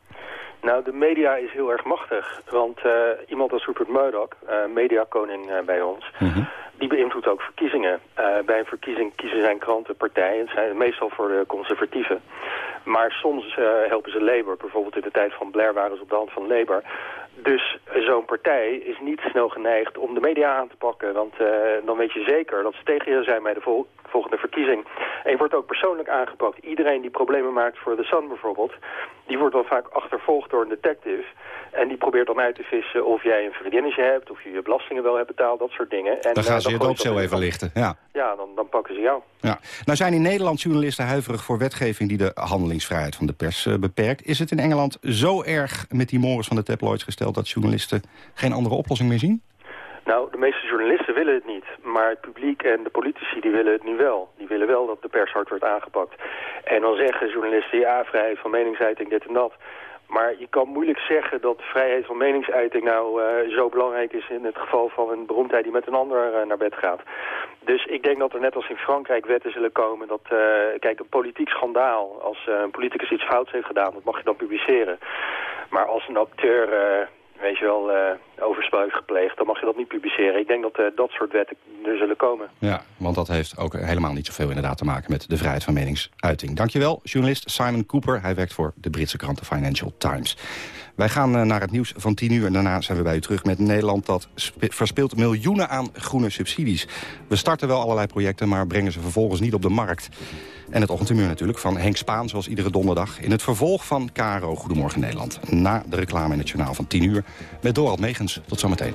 Nou, de media is heel erg machtig. Want uh, iemand als Rupert Murdoch, uh, mediakoning uh, bij ons... Mm -hmm. die beïnvloedt ook verkiezingen. bij een verkiezing kiezen zijn kranten partijen. zijn meestal voor de conservatieven. Maar soms helpen ze Labour. Bijvoorbeeld in de tijd van Blair waren ze op de hand van Labour. Dus zo'n partij is niet snel geneigd om de media aan te pakken. Want dan weet je zeker dat ze tegen je zijn bij de vol volgende verkiezing. En je wordt ook persoonlijk aangepakt. Iedereen die problemen maakt voor de Sun bijvoorbeeld... die wordt dan vaak achtervolgd door een detective... En die probeert dan uit te vissen of jij een vriendinnetje hebt... of je je belastingen wel hebt betaald, dat soort dingen. En, dan gaan ze uh, je doopcel even lichten. Ja, ja dan, dan pakken ze jou. Ja. Nou zijn in Nederland journalisten huiverig voor wetgeving... die de handelingsvrijheid van de pers uh, beperkt. Is het in Engeland zo erg met die morgens van de tabloids gesteld... dat journalisten geen andere oplossing meer zien? Nou, de meeste journalisten willen het niet. Maar het publiek en de politici die willen het nu wel. Die willen wel dat de pers hard wordt aangepakt. En dan zeggen journalisten, ja, vrijheid van meningsuiting, dit en dat. Maar je kan moeilijk zeggen dat vrijheid van meningsuiting nou uh, zo belangrijk is in het geval van een beroemdheid die met een ander uh, naar bed gaat. Dus ik denk dat er net als in Frankrijk wetten zullen komen dat, uh, kijk, een politiek schandaal, als een politicus iets fouts heeft gedaan, dat mag je dan publiceren. Maar als een acteur weet je wel, uh, gepleegd, dan mag je dat niet publiceren. Ik denk dat uh, dat soort wetten er zullen komen. Ja, want dat heeft ook helemaal niet zoveel inderdaad te maken met de vrijheid van meningsuiting. Dankjewel, journalist Simon Cooper. Hij werkt voor de Britse krant The Financial Times. Wij gaan uh, naar het nieuws van 10 uur en daarna zijn we bij u terug met Nederland... dat verspeelt miljoenen aan groene subsidies. We starten wel allerlei projecten, maar brengen ze vervolgens niet op de markt. En het ochtendhumeur natuurlijk van Henk Spaan, zoals iedere donderdag. In het vervolg van KRO Goedemorgen Nederland. Na de reclame in het journaal van 10 uur met Dorald Megens. Tot zometeen.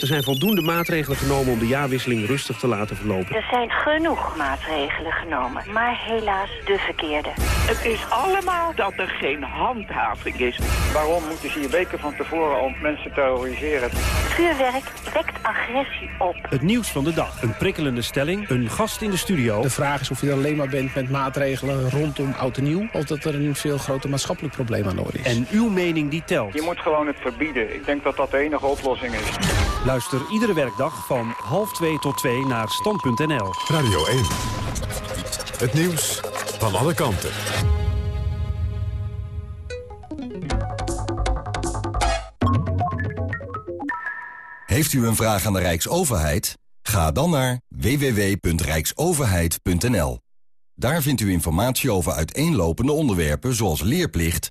Er zijn voldoende maatregelen genomen om de jaarwisseling rustig te laten verlopen. Er zijn genoeg maatregelen genomen, maar helaas de verkeerde. Het is allemaal dat er geen handhaving is. Waarom moeten ze hier weken van tevoren om mensen terroriseren? Vuurwerk wekt agressie op. Het nieuws van de dag. Een prikkelende stelling, een gast in de studio. De vraag is of je alleen maar bent met maatregelen rondom oud en nieuw... of dat er een veel groter maatschappelijk probleem aan de orde is. En uw mening die telt. Je moet gewoon het verbieden. Ik denk dat dat de enige oplossing is. Luister iedere werkdag van half 2 tot 2 naar stand.nl. Radio 1. Het nieuws van alle kanten. Heeft u een vraag aan de Rijksoverheid? Ga dan naar www.rijksoverheid.nl. Daar vindt u informatie over uiteenlopende onderwerpen zoals leerplicht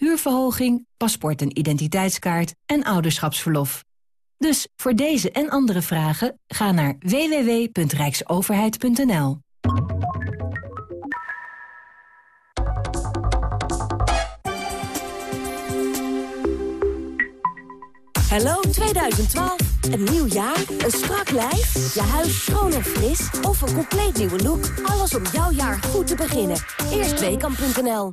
huurverhoging, paspoort en identiteitskaart en ouderschapsverlof. Dus voor deze en andere vragen ga naar www.rijksoverheid.nl. Hallo 2012. Een nieuw jaar, een strak lijf, je huis schoon en fris of een compleet nieuwe look. Alles om jouw jaar goed te beginnen. Eerstweekam.nl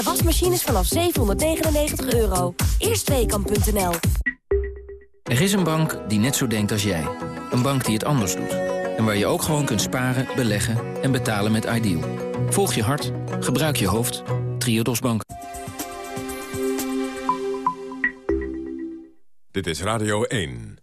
Miele wasmachines vanaf 799 euro. Eerstweekam.nl Er is een bank die net zo denkt als jij. Een bank die het anders doet. En waar je ook gewoon kunt sparen, beleggen en betalen met Ideal. Volg je hart. Gebruik je hoofd. Triodos Bank. Dit is Radio 1.